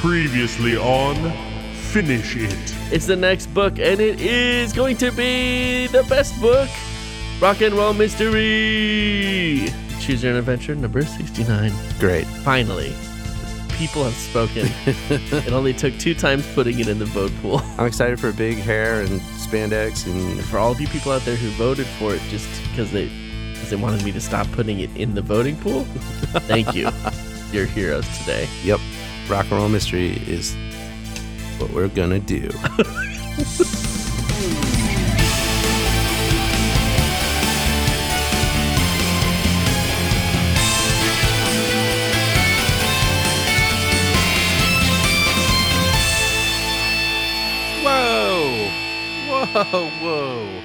Previously on Finish It. It's the next book, and it is going to be the best book Rock and Roll Mystery. Choose Your Own Adventure, number 69. Great. Finally, people have spoken. it only took two times putting it in the vote pool. I'm excited for big hair and spandex and For all of you people out there who voted for it just because they, because they wanted me to stop putting it in the voting pool, thank you. You're heroes today. yep, rock and roll mystery is what we're gonna do. whoa, whoa, whoa,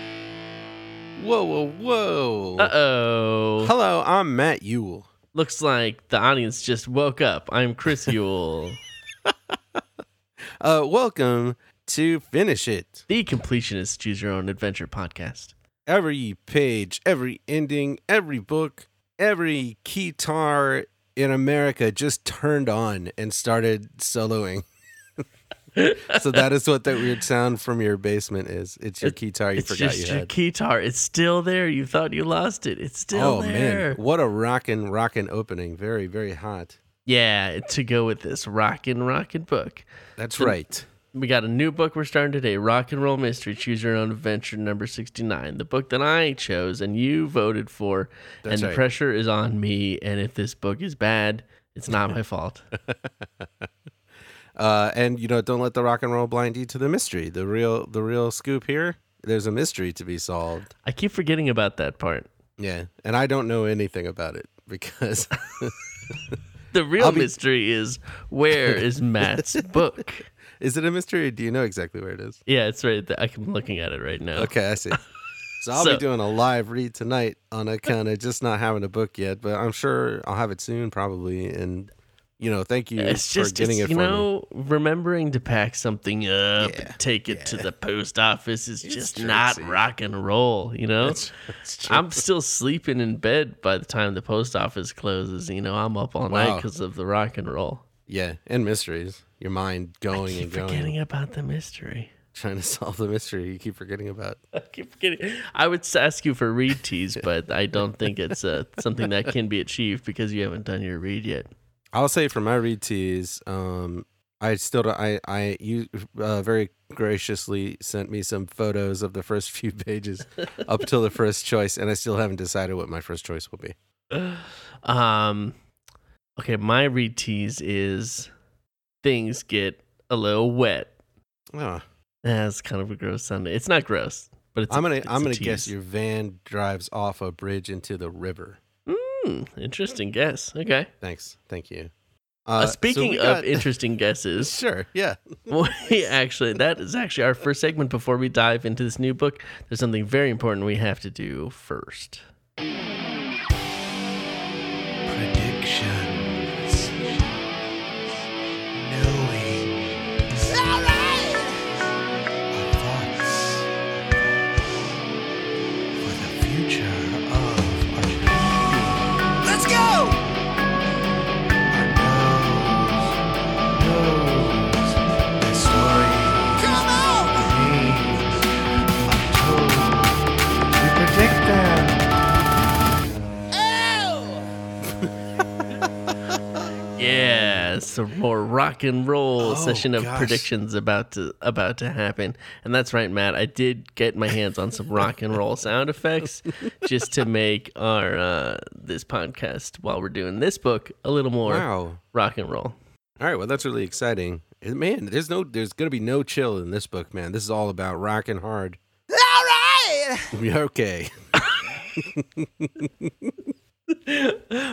whoa, whoa, whoa. Uh oh. Hello, I'm Matt Yule. Looks like the audience just woke up. I'm Chris Yule. Uh, welcome to Finish It. the completionist choose your own adventure podcast every page, every ending, every book, every guitar in America just turned on and started soloing. So that is what that weird sound from your basement is. It's your It- guitar you it's forgot just you your had. guitar it's still there you thought you lost it it's still oh there man, what a rockin' rockin' opening! Very very hot. yeah to go with this rockin' rockin' book That's So- right. we got a new book we're starting today rock and roll mystery choose your own adventure number 69 the book that i chose and you voted for That's and the pressure is on me and if this book is bad it's not my fault Uh, and you know, don't let the rock and roll blind you to the mystery. The real the real scoop here. There's a mystery to be solved. i keep forgetting about that part Yeah, and I don't know anything about it because the real be- mystery is where is matt's book is it a mystery? Or do you know exactly where it is? yeah it's right there. i'm looking at it right now Okay, I see. So I'll So- be doing a live read tonight on account of just not having a book yet, but I'm sure I'll have it soon, probably. And you know, thank you It's for just getting it's, it you for me. know remembering to pack something up Yeah, and take it to the post office is It's just true, not rock and roll you know that's true. i'm still sleeping in bed by the time the post office closes you know i'm up all night because of the rock and roll yeah, and mysteries. Your mind going and going, forgetting about the mystery trying to solve the mystery. You keep forgetting about. I keep forgetting. I would ask you for read teas, but I don't think it's uh, something that can be achieved because you haven't done your read yet. I'll say for my read teas, um, I still don't, I I you uh, very graciously sent me some photos of the first few pages up till the first choice, and I still haven't decided what my first choice will be. Um, okay, my read tease is things get a little wet. Oh, That's kind of a gross sound. It's not gross, but it's. I'm gonna it's I'm gonna guess your van drives off a bridge into the river. Hmm, interesting guess. Okay. Thanks, thank you. Uh, so speaking of got- interesting guesses, sure, yeah. we actually that is actually our first segment before we dive into this new book. There's something very important we have to do first. Yeah, some more rock and roll Oh, session of gosh. predictions about to about to happen. And that's right, Matt. I did get my hands on some rock and roll sound effects just to make our uh, this podcast while we're doing this book a little more Wow. rock and roll. All right, well, that's really exciting. Man, there's no, there's gonna be no chill in this book, man. This is all about rocking hard. All right. okay.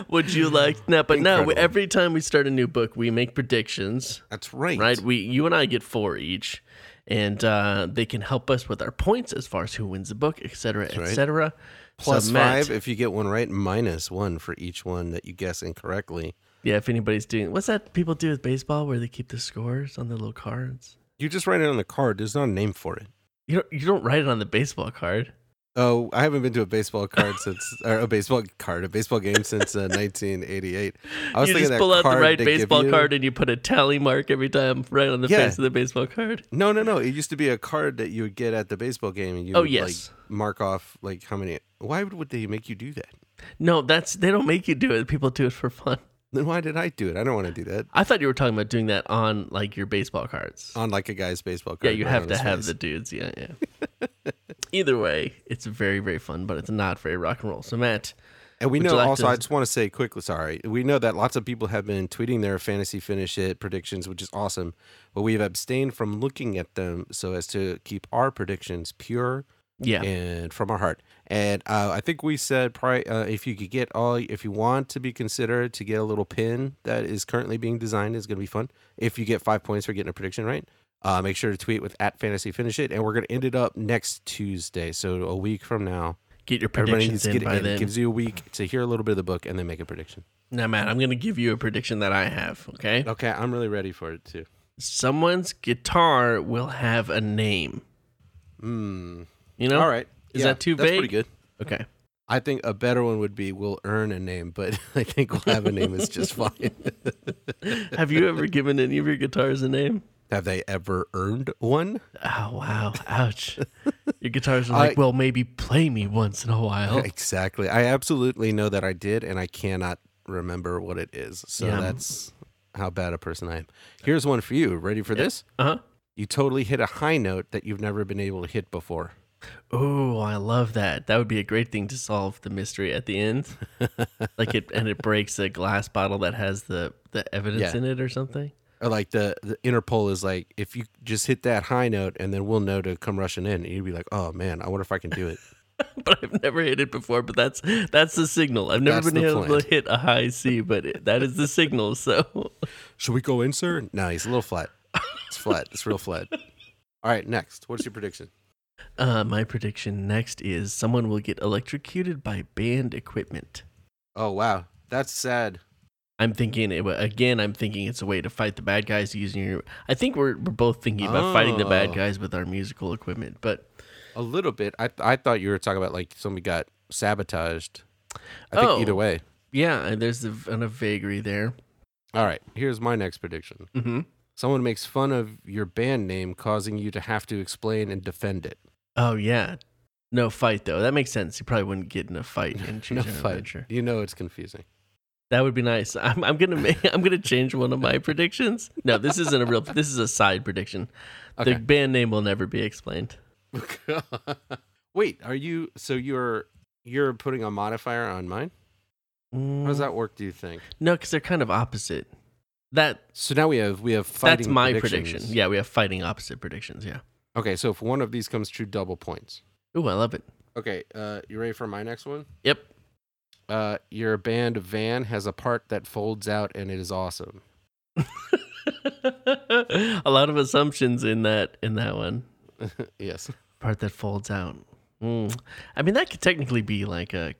Would you like now? But no, Incredible. every time we start a new book, we make predictions. That's right. right? We, you and I get four each, and uh, they can help us with our points as far as who wins the book, et cetera, et right. cetera. Plus So, Matt, five if you get one right, minus one for each one that you guess incorrectly. Yeah, if anybody's doing what's that people do with baseball where they keep the scores on their little cards? You just write it on the card. There's not a name for it. You don't you don't write it on the baseball card. Oh, I haven't been to a baseball card since, or a baseball card, a baseball game since uh, 1988. I was you thinking just that pull out the right baseball card and you put a tally mark every time right on the Yeah. face of the baseball card. No, no, no. It used to be a card that you would get at the baseball game, and you Oh, would yes. like mark off like how many. Why would, would they make you do that? No, that's they don't make you do it. People do it for fun. Then why did I do it? I don't want to do that I thought you were talking about doing that on like your baseball cards. on like a guy's baseball card. yeah, you have to have face. the dudes. Yeah, yeah. Either way, it's very very fun, but it's not very rock and roll. So Matt, And we know like also, to- I just want to say quickly, sorry. We know that lots of people have been tweeting their fantasy finish it predictions, which is awesome. But we've abstained from looking at them so as to keep our predictions pure yeah, and from our heart. And uh, I think we said probably uh, if you could get all, if you want to be considered to get a little pin that is currently being designed, is going to be fun. If you get five points for getting a prediction right, uh, make sure to tweet with at fantasy finish it. And we're going to end it up next Tuesday. So a week from now. get your Everybody predictions needs to in by it in. then. It gives you a week to hear a little bit of the book and then make a prediction. now, Matt, I'm going to give you a prediction that I have. Okay, Okay, I'm really ready for it too. someone's guitar will have a name. Hmm. You know? All right. Is Yeah, that too that's vague? pretty good. Okay. I think a better one would be we'll earn a name, but I think we'll have a name is just fine. Have you ever given any of your guitars a name? Have they ever earned one? Oh wow! Ouch! Your guitars are I- like, well, maybe play me once in a while. Exactly. I absolutely know that I did, and I cannot remember what it is. So Yeah. that's how bad a person I am. Here's one for you. Ready for this? Uh huh. You totally hit a high note that you've never been able to hit before. Oh, I love that. That would be a great thing to solve the mystery at the end. like it, and it breaks a glass bottle that has the the evidence Yeah. in it or something. Or like the, the Interpol is like, if you just hit that high note, and then we'll know to come rushing in. And you'd be like, oh man, I wonder if I can do it. but I've never hit it before. But that's that's the signal. I've never That's been able plan. to hit a high C, but it, that is the signal. So Should we go in, sir? No, he's a little flat. It's flat. It's real flat. All right, next. What's your prediction? uh, my prediction next is someone will get electrocuted by band equipment. Oh wow, that's sad. I'm thinking it, again. I'm thinking it's a way to fight the bad guys using your. I think we're we're both thinking about fighting the bad Oh. guys with our musical equipment, but A little bit. I I thought you were talking about like somebody got sabotaged. I think Oh. either way. yeah, and there's a, an, a vagary there. All right, here's my next prediction. Mm-hmm. Someone makes fun of your band name, causing you to have to explain and defend it. Oh yeah, no fight though. That makes sense. You probably wouldn't get in a fight in No Your fight. Adventure. You know it's confusing. That would be nice. I'm, I'm gonna make. I'm gonna change one of my predictions. No, this isn't a real. This is a side prediction. Okay. The band name will never be explained. Wait, are you? So you're you're putting a modifier on mine? How does Mm, that work? Do you think? No, because they're kind of opposite. That So now we have we have fighting. that's my prediction. Yeah, we have fighting opposite predictions. Yeah. Okay, so if one of these comes true, double points. Ooh, I love it. Okay, uh, you ready for my next one? Yep. Uh, your band van has a part that folds out, and it is awesome. a lot of assumptions in that in that one yes. part that folds out. Mm. I mean, that could technically be like a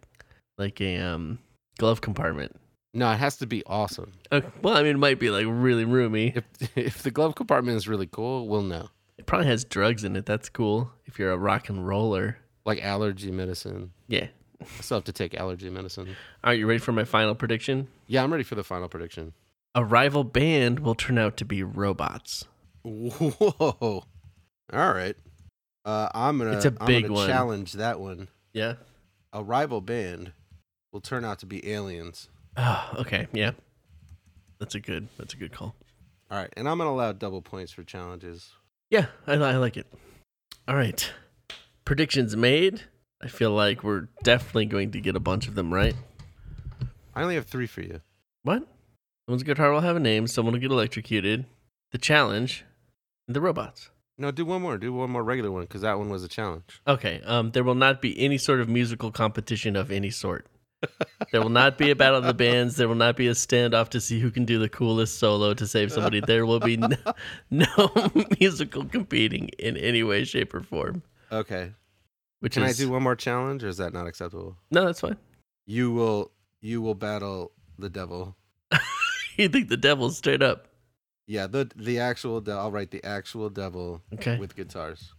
like a um glove compartment. No, it has to be awesome. Okay. Well, I mean, it might be like really roomy. If if the glove compartment is really cool, we'll know. It probably has drugs in it. That's cool. If you're a rock and roller. Like allergy medicine. Yeah. I still have to take allergy medicine. All right, you ready for my final prediction? Yeah, I'm ready for the final prediction. A rival band will turn out to be robots. Whoa! All right. Uh, I'm gonna. It's a big one. Challenge that one. Yeah. A rival band will turn out to be aliens. Oh, okay. Yeah. That's a good. That's a good call. All right, and I'm gonna allow double points for challenges. Yeah, I, I like it. All right. Predictions made. I feel like we're definitely going to get a bunch of them right. I only have three for you. What? Someone's guitar will have a name. Someone will get electrocuted. The challenge. The robots. No, do one more. Do one more regular one because that one was a challenge. Okay. Um, there will not be any sort of musical competition of any sort. There will not be a battle of the bands. There will not be a standoff to see who can do the coolest solo to save somebody. There will be no, no musical competing in any way, shape, or form. Okay. Which Can is I do one more challenge, or is that not acceptable? no, that's fine. You will. You will battle the devil. You think the devil's straight up? Yeah, the the actual. De- I'll write the actual devil Okay. with guitars.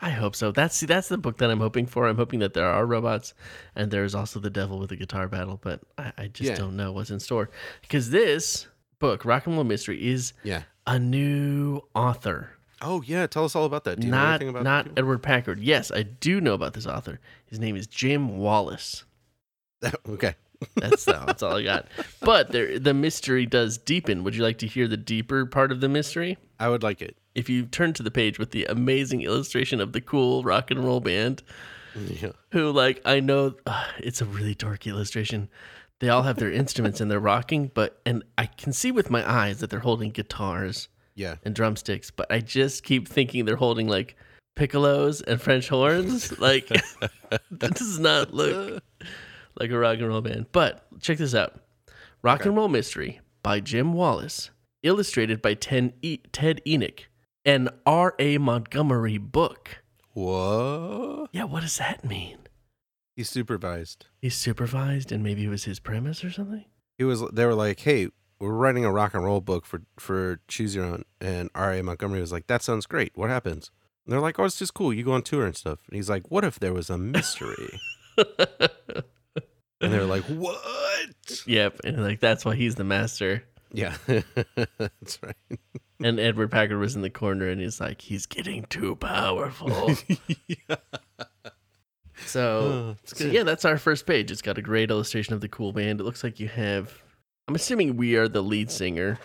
I hope so. That's see, that's the book that I'm hoping for. I'm hoping that there are robots, and there's also the devil with a guitar battle. But I, I just Yeah. don't know what's in store because this book, Rock and Roll Mystery, is Yeah. a new author, Oh yeah, tell us all about that. Do you know not anything about not? Edward Packard. Yes, I do know about this author. His name is Jim Wallace. okay. That's all, that's all I got. But there, the mystery does deepen. Would you like to hear the deeper part of the mystery? I would like it. If you turn to the page with the amazing illustration of the cool rock and roll band, Yeah. who like I know uh, it's a really dorky illustration. They all have their instruments and they're rocking, but and I can see with my eyes that they're holding guitars Yeah. and drumsticks, but I just keep thinking they're holding like piccolos and French horns. like that does not look like a rock and roll band. But check this out: Rock and Roll Mystery by Jim Wallace, illustrated by Ten e- Ted Enik, an R. A. Montgomery book. What? Yeah, what does that mean? He supervised. He's supervised, and maybe it was his premise or something. He was. They were like, "Hey, we're writing a rock and roll book for for Choose Your Own," and R.A. Montgomery was like, "That sounds great. What happens?" And they're like, "Oh, it's just cool. You go on tour and stuff." And he's like, "What if there was a mystery?" and they're like, "What?" Yep, and like that's why he's the master. Yeah, that's right. And Edward Packard was in the corner, and he's like, he's getting too powerful. So, Oh, so yeah, that's our first page. It's got a great illustration of the cool band. It looks like you have. I'm assuming we are the lead singer.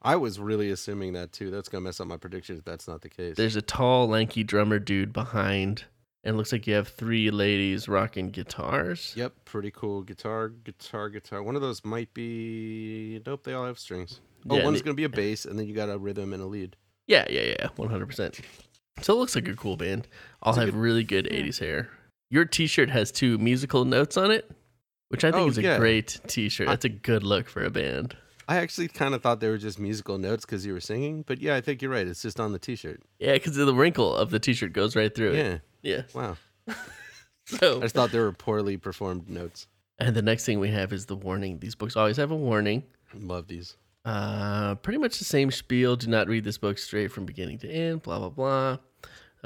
I was really assuming that too. That's gonna mess up my prediction if that's not the case. There's a tall, lanky drummer dude behind, and it looks like you have three ladies rocking guitars. Yep, pretty cool guitar, guitar, guitar. One of those might be. Nope, they all have strings. Oh, Yeah, one's it- gonna be a bass, and then you got a rhythm and a lead. Yeah, yeah, yeah, 100%. So it looks like a cool band. All It's have good- really good 80s hair. Your t-shirt has two musical notes on it, which I think Oh, is a yeah. great t-shirt. That's a good look for a band. I actually kind of thought they were just musical notes because you were singing, but yeah, I think you're right. It's just on the T-shirt. Yeah, because the wrinkle of the t-shirt goes right through it. Yeah. Yeah. Wow. So I just thought they were poorly performed notes. And the next thing we have is the warning. These books always have a warning. Love these. Uh, pretty much the same spiel. Do not read this book straight from beginning to end. Blah blah blah.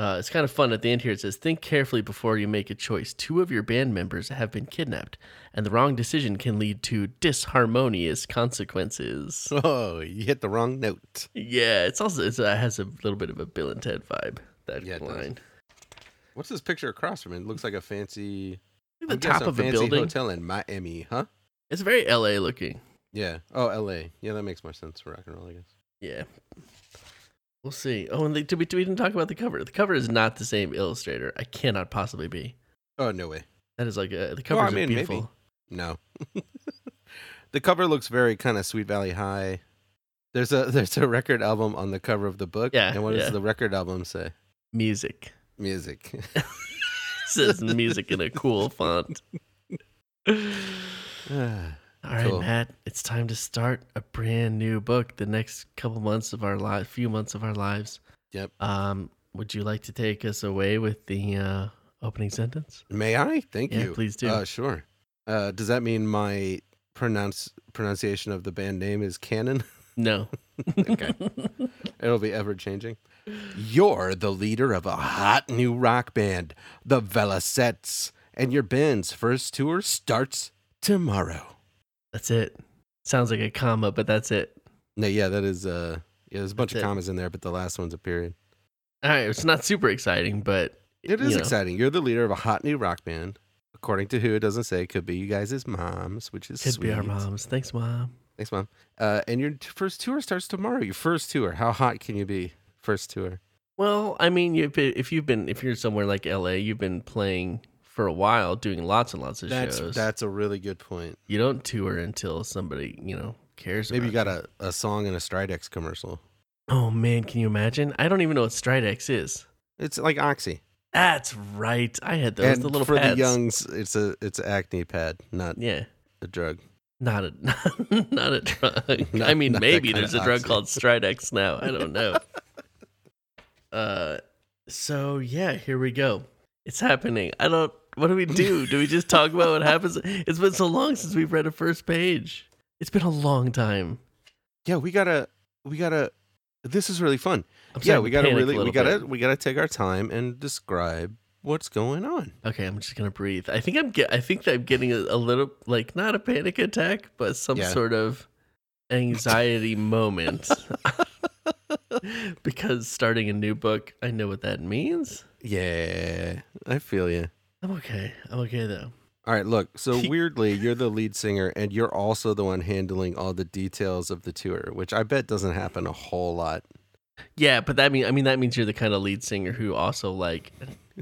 Uh, it's kind of fun at the end here. It says, "Think carefully before you make a choice. Two of your band members have been kidnapped, and the wrong decision can lead to disharmonious consequences." Oh, you hit the wrong note. yeah, it's also it's, uh, it has a little bit of a Bill and Ted vibe. That Yeah, line. What's this picture across from it? It looks like a fancy, The I'm top of a fancy building. hotel in Miami, huh? It's very L.A. looking. Yeah. Oh, L.A. Yeah, that makes more sense for rock and roll, I guess. Yeah. We'll see. Oh, and they, did we, we didn't talk about the cover. The cover is not the same illustrator. I cannot possibly be. Oh, no way. That is like a, the covers I are mean, maybe. beautiful. No. the cover looks very kind of Sweet Valley High. There's a there's a record album on the cover of the book. Yeah, And what does the record album say? Music. Music. It says music in a cool font. All right, Cool. Matt. It's time to start a brand new book. The next couple months of our life, few months of our lives. Yep. Um, would you like to take us away with the uh, opening sentence? May I? Thank Yeah, you. please do. Uh, sure. Uh, does that mean my pronounce pronunciation of the band name is canon? No. Okay. It'll be ever changing. You're the leader of a hot new rock band, the Velasets, and your band's first tour starts tomorrow. That's it. Sounds like a comma, but that's it. No, yeah, that is uh yeah, there's a bunch That's of it. commas in there, but the last one's a period. All right, it's not super exciting, but It is you know, exciting. You're the leader of a hot new rock band. According to who, it doesn't say. Could be you guys' moms, which is Could sweet. be our moms. Thanks, mom. Thanks, mom. Uh, and your t- first tour starts tomorrow. Your first tour. How hot can you be? First tour. Well, I mean, you've been, if you've been, if you're somewhere like LA, you've been playing for a while, doing lots and lots of That's shows. that's a really good point. you don't tour until somebody, you know, cares. Maybe you got a, a song in a Stridex commercial. Oh man, can you imagine? I don't even know what Stridex is. It's like Oxy. That's right. I had those. and the little for pads. the youngs, it's a it's an acne pad, not Yeah. a drug. Not a not a drug. Not- I mean, maybe there's a drug oxy. called Stridex now. I don't know. uh, so yeah, here we go. It's happening. I don't. What do we do? Do we just talk about what happens? It's been so long since we've read a first page. It's been a long time. Yeah, we gotta we gotta This is really fun. I'm yeah, we gotta really we gotta bit. we gotta take our time and describe what's going on. Okay, I'm just gonna breathe. I think I'm get. I think I'm getting a, a little like not a panic attack, but some Yeah. sort of anxiety moment. because starting a new book, I know what that means. Yeah, I feel you. I'm okay. I'm okay though. All right, look. So weirdly, you're the lead singer, and you're also the one handling all the details of the tour, which I bet doesn't happen a whole lot. Yeah, but that mean I mean that means you're the kind of lead singer who also like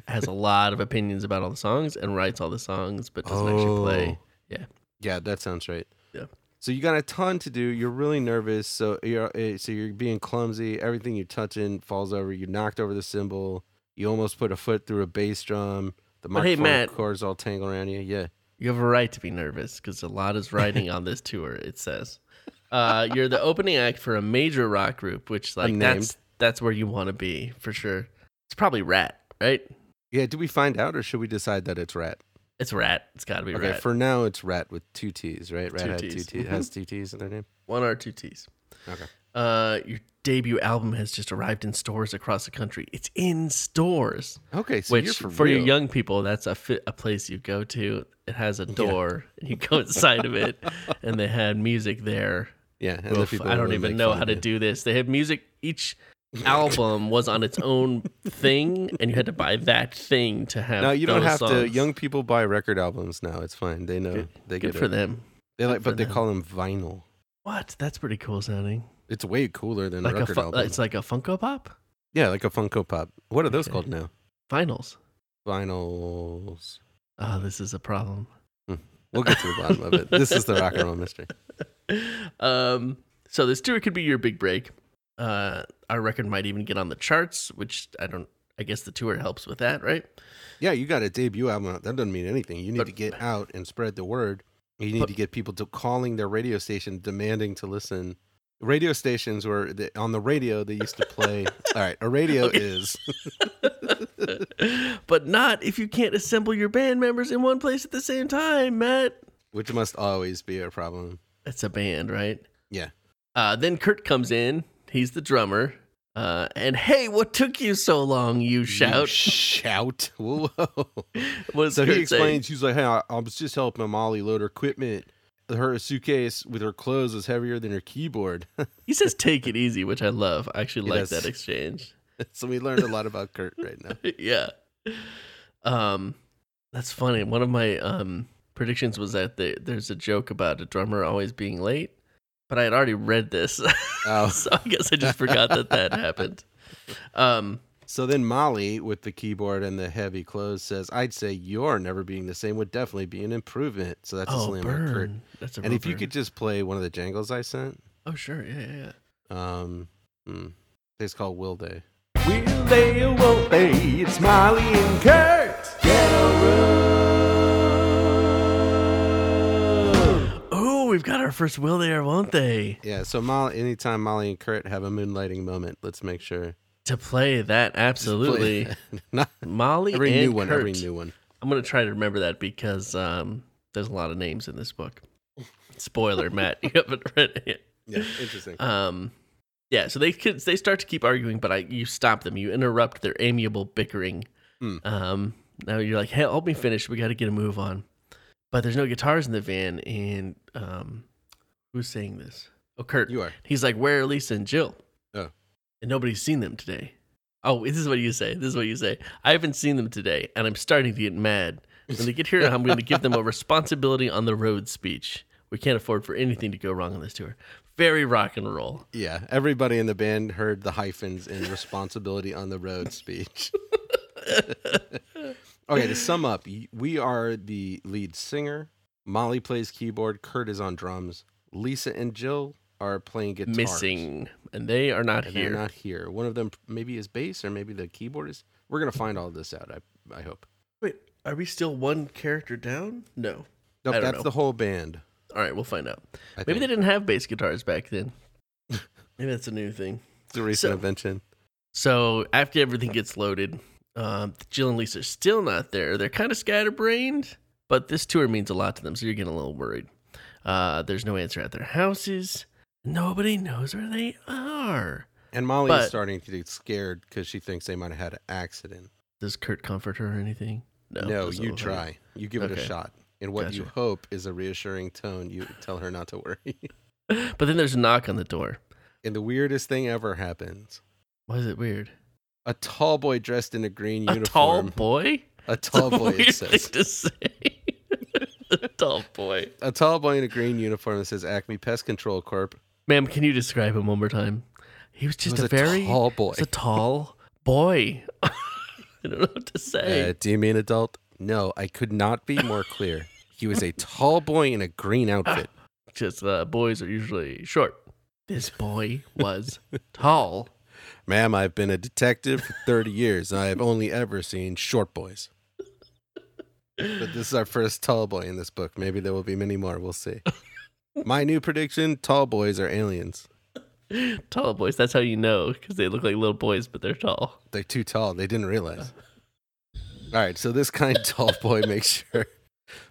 has a lot of opinions about all the songs and writes all the songs, but doesn't actually play. Oh. Yeah. Yeah, that sounds right. Yeah. So you got a ton to do. You're really nervous. So you're uh, so you're being clumsy. Everything you're touching falls over. You knocked over the cymbal. You almost put a foot through a bass drum. The But hey, microphone Matt. cords all tangle around you. Yeah. You have a right to be nervous because a lot is riding on this tour. It says uh, you're the opening act for a major rock group, which like Unnamed. that's that's where you want to be for sure. It's probably Ratt, right? Yeah. Do we find out, or should we decide that it's Ratt? It's Ratt. It's got to be Okay. Ratt. For now, it's Ratt with two T's, right? Rat Two had two Ts. T's. Has two T's in their name. One R, two T's. Okay. Uh, your debut album has just arrived in stores across the country. It's in stores. Okay. So Which you're for, for, your real. young people, that's a fi- a place you go to. It has a door, and you go inside of it, and they had music there. Yeah. And the Oof, people I don't really even make know fun how of to you. do this. They have music. Each album was on its own thing, and you had to buy that thing to have. No, you don't have to. Young people buy record albums now. It's fine. They know. They Good get for it. them. They like, Good but they them. call them vinyl. What? That's pretty cool sounding. It's way cooler than Like a record fu- album. it's like a Funko Pop. yeah, like a Funko Pop. What are those Okay. called now? Vinyls. Vinyls. Oh, this is a problem. We'll get to the bottom of it. This is the rock and roll mystery. um, so this tour could be your big break. Uh, our record might even get on the charts, which I don't. I guess the tour helps with that, right? Yeah, you got a debut album. That doesn't mean anything. You need But- to get out and spread the word. You need But- to get people to calling their radio station demanding to listen. Radio stations were the, on the radio. They used to play. all right, a radio Okay. is but not if you can't assemble your band members in one place at the same time, Matt. which must always be a problem. It's a band, right? Yeah. Uh, then Kurt comes in. He's the drummer. Uh, and hey, what took you so long? You You shout. shout. Whoa. What So Kurt he explains, he's like, hey, I, I was just helping Molly load her equipment. Her suitcase with her clothes was heavier than her keyboard. He says, "Take it easy," which I love. I actually like that exchange. so we learned a lot about Kurt right now. yeah. Um, that's funny. One of my um predictions was that the, there's a joke about a drummer always being late, but I had already read this, Oh. so I guess I just forgot that that happened. Um, So then Molly, with the keyboard and the heavy clothes, says, I'd say your never being the same would definitely be an improvement. So that's a oh, slam on Kurt. That's a And real if you could just play one of the jangles I sent, oh sure, yeah, yeah, yeah. um, hmm, it's called Will Day. Will they or won't they? It's Molly and Kurt. Get a we've got our first will there, won't they Yeah, so Molly, anytime Molly and Kurt have a moonlighting moment, let's make sure. to play that. Absolutely, Not Molly every and new one, every new one. I'm gonna try to remember that because um, there's a lot of names in this book. Spoiler, Matt, you haven't read it yet. Yeah, interesting. Um, yeah, so they could, they start to keep arguing, but I you stop them. You interrupt their amiable bickering. Hmm. Um, now you're like, "Hey, help me finish. We got to get a move on." But there's no guitars in the van, and um, who's saying this? Oh, Kurt. you are. He's like, "Where are Lisa and Jill?" Oh. and nobody's seen them today. Oh, this is what you say. This is what you say. I haven't seen them today, and I'm starting to get mad. When they get here, I'm going to give them a responsibility on the road speech. We can't afford for anything to go wrong on this tour. Very rock and roll. Yeah, everybody in the band heard the hyphens in responsibility on the road speech. okay, to sum up, we are the lead singer. Molly plays keyboard. Kurt is on drums. Lisa and Jill are playing guitars. Missing, and they are not And here. they're not here. One of them maybe is bass or maybe the keyboard is. We're gonna find all this out. I I hope. Wait, are we still one character down? No. Nope, that's know. the whole band. All right, we'll find out. I Maybe they didn't have bass guitars back then. Maybe that's a new thing. It's a recent So- invention. So after everything gets loaded, um, Jill and Lisa are still not there. They're kind of scatterbrained, but this tour means a lot to them, so you're getting a little worried. Uh, there's no answer at their houses. Nobody knows where they are. And Molly But- starting to get scared because she thinks they might have had an accident. Does Kurt comfort her or anything? No. No, you try. You give it a shot. In what you hope is a reassuring tone, you tell her not to worry. But then there's a knock on the door. and the weirdest thing ever happens. Why is it weird? A tall boy dressed in a green A tall boy? A tall boy, it says. to say. a tall boy. A tall boy in a green uniform that says Acme Pest Control Corp. Ma'am, can you describe him one more time? He was just was a a very tall boy. A tall boy. I don't know what to say. Uh, do you mean adult? No, I could not be more clear. He was a tall boy in a green outfit. just uh, boys are usually short. This boy was tall. Ma'am, I've been a detective for 30 years, and I have only ever seen short boys. But this is our first tall boy in this book. Maybe there will be many more. We'll see. My new prediction tall boys are aliens. Tall boys. That's how you know because they look like little boys, but they're tall. They're too tall. They didn't realize. All right, so this kind tall boy makes sure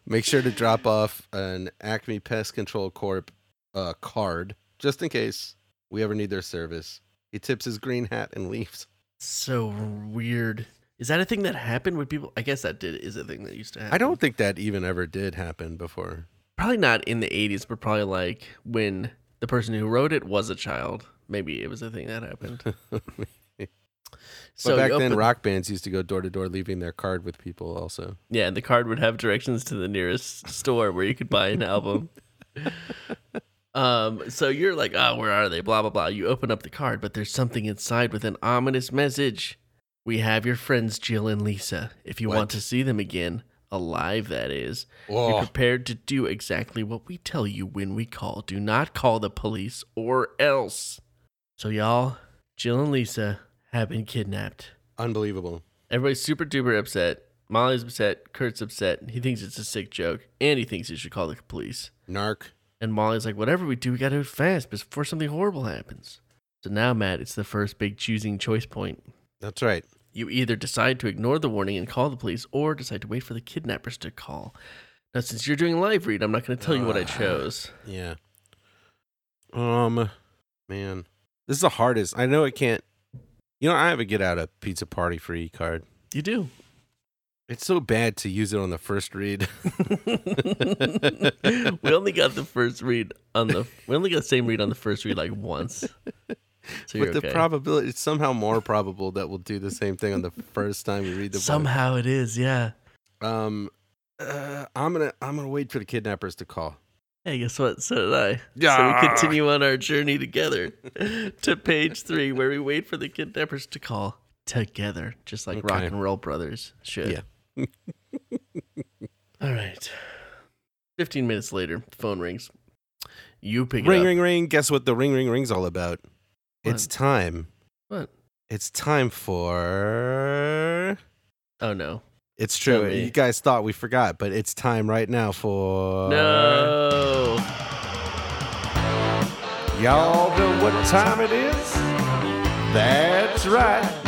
make sure to drop off an Acme Pest Control Corp uh, card just in case we ever need their service. He tips his green hat and leaves. So weird. Is that a thing that happened with people? I guess that did is a thing that used to happen. I don't think that even ever did happen before. probably not in the 80s, but probably like when the person who wrote it was a child. Maybe it was a thing that happened. but back you then, open- rock bands used to go door to door, leaving their card with people. Also, Yeah, and the card would have directions to the nearest store where you could buy an album. um, so you're like, oh, where are they? Blah blah blah. You open up the card, but there's something inside with an ominous message. We have your friends Jill and Lisa. If you What? want to see them again, alive that is, be Whoa. prepared to do exactly what we tell you when we call. Do not call the police or else. So y'all, Jill and Lisa have been kidnapped. unbelievable. Everybody's super duper upset. Molly's upset. Kurt's upset. He thinks it's a sick joke, and he thinks he should call the police. Narc. And Molly's like, "Whatever we do, we gotta do it fast before something horrible happens." So now, Matt, it's the first big choosing choice point. That's right. You either decide to ignore the warning and call the police, or decide to wait for the kidnappers to call. Now, since you're doing live read, I'm not going to tell you what I chose. Yeah. Um, man, this is the hardest. I know it can't. You know, I have a get out of pizza party free card. You do. It's so bad to use it on the first read. we only got the first read on the. We only got the same read on the first read like once. So but the okay. probability it's somehow more probable that we'll do the same thing on the first time we read the book. Somehow it is, yeah. Um, uh, I'm gonna I'm gonna wait for the kidnappers to call. Hey, guess what? So did I. So we continue on our journey together to page three, where we wait for the kidnappers to call together, just like Rock and Roll Brothers should. Yeah. All right. 15 minutes later, the phone rings. You pick ring it up. ring ring. Guess what the ring ring ring's all about? It's time. What? It's time for. Oh, no. It's true. You guys thought we forgot, but it's time right now for. No. Y'all know what time it is? That's right.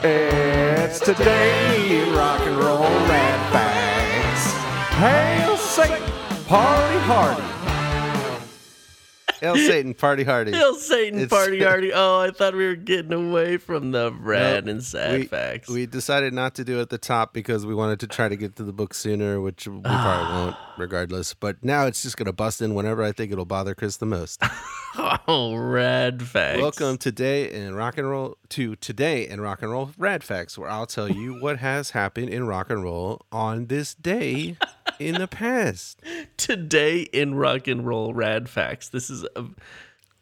It's today in rock and roll rad facts. Hail Satan, party hardy. Hail Satan, party hardy. Hail Satan It's- party hardy. Oh, I thought we were getting away from the rad and sad we, facts. We decided not to do it at the top because we wanted to try to get to the book sooner, which we probably ah. won't, regardless. But now it's just gonna bust in whenever I think it'll bother Chris the most. oh, rad facts. Welcome today in rock and roll to today in rock and roll rad facts, where I'll tell you what has happened in rock and roll on this day in the past. today in rock and roll rad facts. This is a,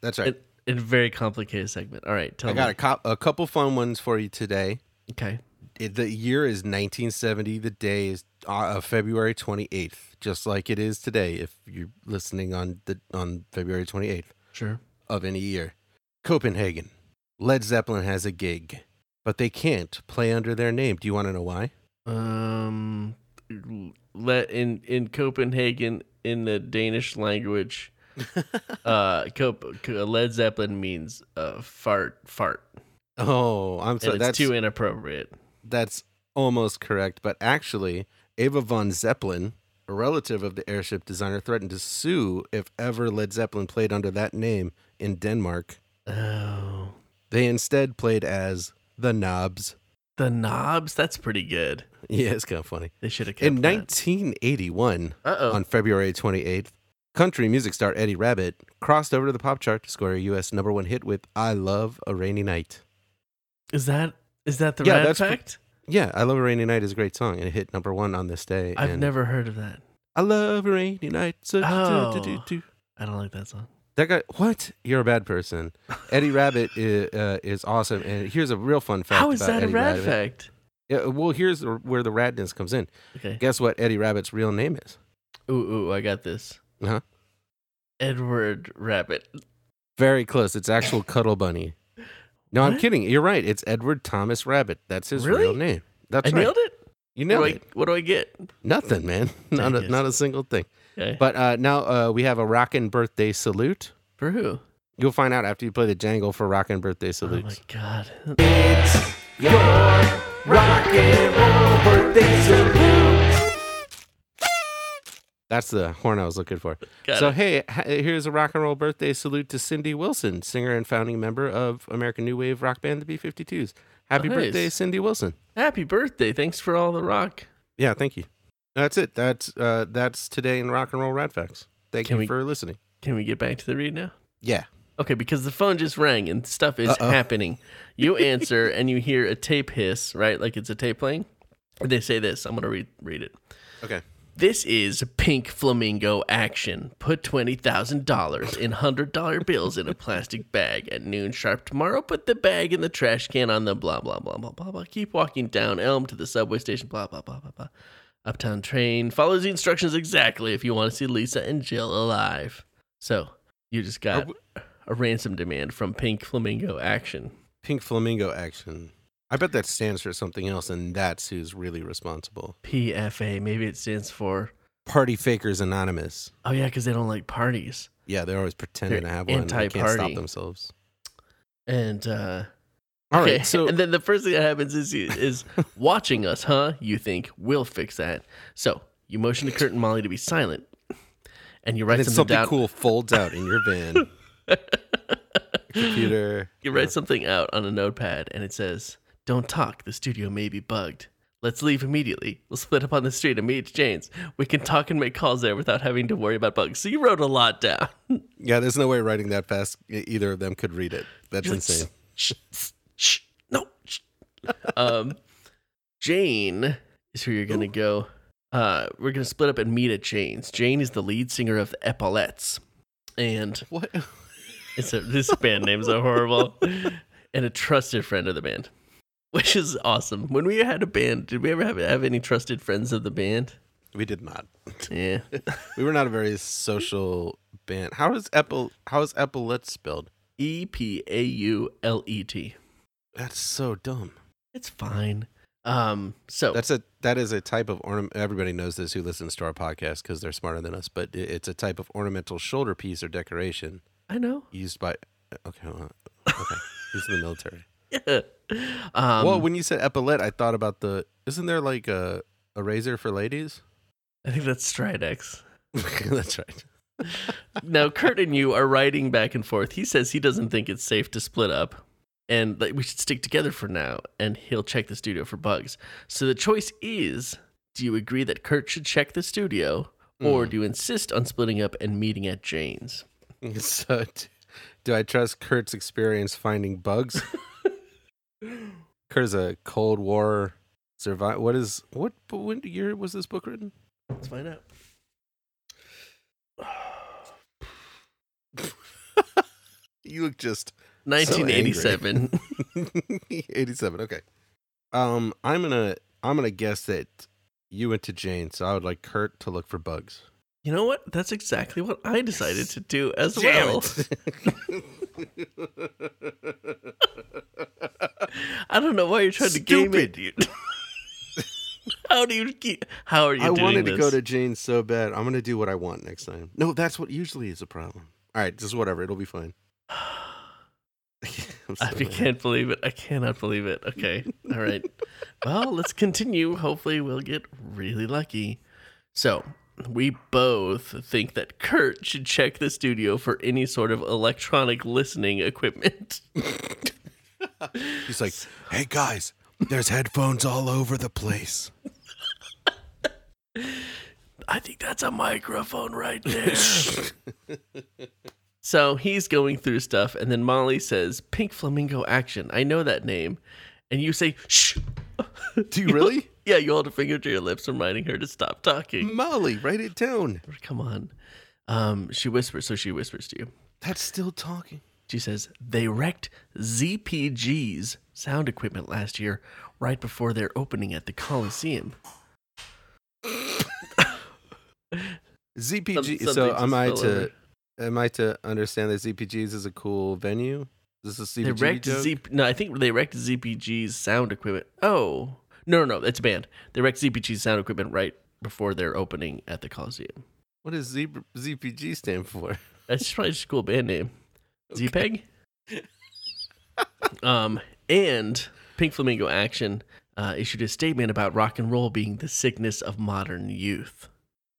That's right. a, a very complicated segment. All right, tell I me. got a, co- a couple fun ones for you today. Okay. It, the year is 1970. The day is uh, February 28th, just like it is today. If you're listening on the on February 28th Sure. of any year, Copenhagen, Led Zeppelin has a gig, but they can't play under their name. Do you want to know why? Um, let in in Copenhagen in the Danish language, uh, Cop- Led Zeppelin means uh fart fart, Oh, I'm sorry. That's too inappropriate. that's almost correct, but actually, Ava von Zeppelin, a relative of the airship designer, threatened to sue if ever Led Zeppelin played under that name in Denmark. Oh, They instead played as the Knobs. The knobs. That's pretty good. Yeah, it's kind of funny. They should have kept In 1981, Uh oh. on February 28th, country music star Eddie Rabbitt crossed over to the pop chart to score a U.S. number one hit with "I Love a Rainy Night." Is that is that the Yeah, rad that's pr- fact? Yeah, "I Love a Rainy Night" is a great song, and it hit number one on this day. I've and never heard of that. I love a rainy night. So Oh. do, do, do, do. I don't like that song. That guy, what? You're a bad person. Eddie Rabbitt is, uh, is awesome, and here's a real fun fact. How is that Eddie a rad Rabbit. fact? Yeah, well, here's where the radness comes in. Okay. Guess what Eddie Rabbitt's real name is? Ooh, ooh, I got this. Uh-huh. Edward Rabbitt. Very close. It's actual Cuddle Bunny. No, I'm kidding. You're right. It's Edward Thomas Rabbitt. That's his Really? real name. That's I right. nailed it. You What do, nailed I, it. what do I get? Nothing, man. Not a, not a single thing. Okay. But uh, now uh, we have a rockin' birthday salute. For who? You'll find out after you play the jangle for rockin' birthday Oh my salutes. god. It's your rock and roll birthday salute. That's the horn I was looking for. Got so it. hey, ha- here's a rock and roll birthday salute to Cindy Wilson, singer and founding member of American new wave rock band the B52s. Happy Oh, nice. birthday, Cindy Wilson. Happy birthday. Thanks for all the rock. Yeah, thank you. That's it. That's uh, that's today in rock and roll rad facts. Thank Can you we- for listening. Can we get back to the read now? Yeah. Okay, because the phone just rang and stuff is Uh-oh. happening. You answer and you hear a tape hiss, right? Like it's a tape playing. And they say this. I'm going to read read it. Okay. This is pink flamingo action. Put $20,000 in $100 bills in a plastic bag at noon sharp tomorrow. Put the bag in the trash can on the blah, blah, blah, blah, blah, blah. Keep walking down Elm to the subway station, blah, blah, blah, blah, blah. Uptown train follows the instructions exactly if you want to see Lisa and Jill alive. So you just got a ransom demand from Pink Flamingo Action. Pink flamingo action. I bet that stands for something else, and that's who's really responsible. PFA. Maybe it stands for, Party Fakers Anonymous. oh, yeah, because they don't like parties. Yeah, they're always pretending They're to have one. and They can't stop themselves. And, uh, All right. Okay, So and then the first thing that happens is is watching us, huh? You think we'll fix that. So you motion to Kurt and Molly to be silent, and you write and then something, something down. cool folds out in your van. Computer. You write something out on a notepad, and it says, "Don't talk. The studio may be bugged. Let's leave immediately. We'll split up on the street and meet at Jane's. We can talk and make calls there without having to worry about bugs." So you wrote a lot down. Yeah, there's no way writing that fast either of them could read it. That's You're insane. Shh, shh, no. Shh. um, Jane is who you're gonna go. Uh, we're gonna split up and meet at Jane's. Jane is the lead singer of the Epaulettes, and What? it's a, this band names are horrible, and a trusted friend of the band, which is awesome. When we had a band, did we ever have have any trusted friends of the band? We did not. Yeah, We were not a very social band. How is Epil? How is epaulet spelled? E P A U L E T. That's so dumb. It's fine. Um, so That's a that is a type of ornament. Everybody knows this who listens to our podcast because they're smarter than us. But it's a type of ornamental shoulder piece or decoration I know. used by. Okay, well, okay, used in the military. Yeah. Um, well, when you said epaulet, I thought about the. Isn't there like a a razor for ladies? I think that's Stridex. That's right. Now, Kurt and you are writing back and forth. He says he doesn't think it's safe to split up and that we should stick together for now, and he'll check the studio for bugs. So the choice is do you agree that Kurt should check the studio, or Mm. do you insist on splitting up and meeting at Jane's? So, d- do I trust Kurt's experience finding bugs? Kurt is a Cold War survive. What is what? When year was this book written? Let's find out. You look just 1987. 87. Okay. Um, I'm gonna I'm gonna guess that you went to Jane, so I would like Kurt to look for bugs. you know what? That's exactly what I decided to do as Damn well. I don't know why you're trying to game it, Stupid. dude. how do you keep? How are you I doing wanted this? to go to Jane so bad. I'm gonna do what I want next time. No, that's what usually is a problem. All right, just whatever. It'll be fine. I can't believe it. I cannot believe it. Okay. All right. well, let's continue. Hopefully, we'll get really lucky. So, we both think that Kurt should check the studio for any sort of electronic listening equipment. He's like, "Hey guys, there's headphones all over the place." I think that's a microphone right there. so he's going through stuff, and then Molly says, Pink Flamingo Action. I know that name. And you say, shh. Do you really? Yeah, you hold a finger to your lips, reminding her to stop talking. Molly, write it down. Come on. Um, she whispers, so she whispers to you. That's still talking. She says, They wrecked ZPG's sound equipment last year, right before their opening at the Coliseum. ZPG. Some- so am I to over. Am I to understand that ZPGs is a cool venue? Is this a They wrecked joke? Z. No, I think they wrecked ZPG's sound equipment. Oh no, no, no, it's a band. They wrecked ZPG's sound equipment right before their opening at the Coliseum. what does Z- ZPG stand for? That's just probably just a cool band name. ZPEG. um, and Pink Flamingo Action uh, issued a statement about rock and roll being the sickness of modern youth.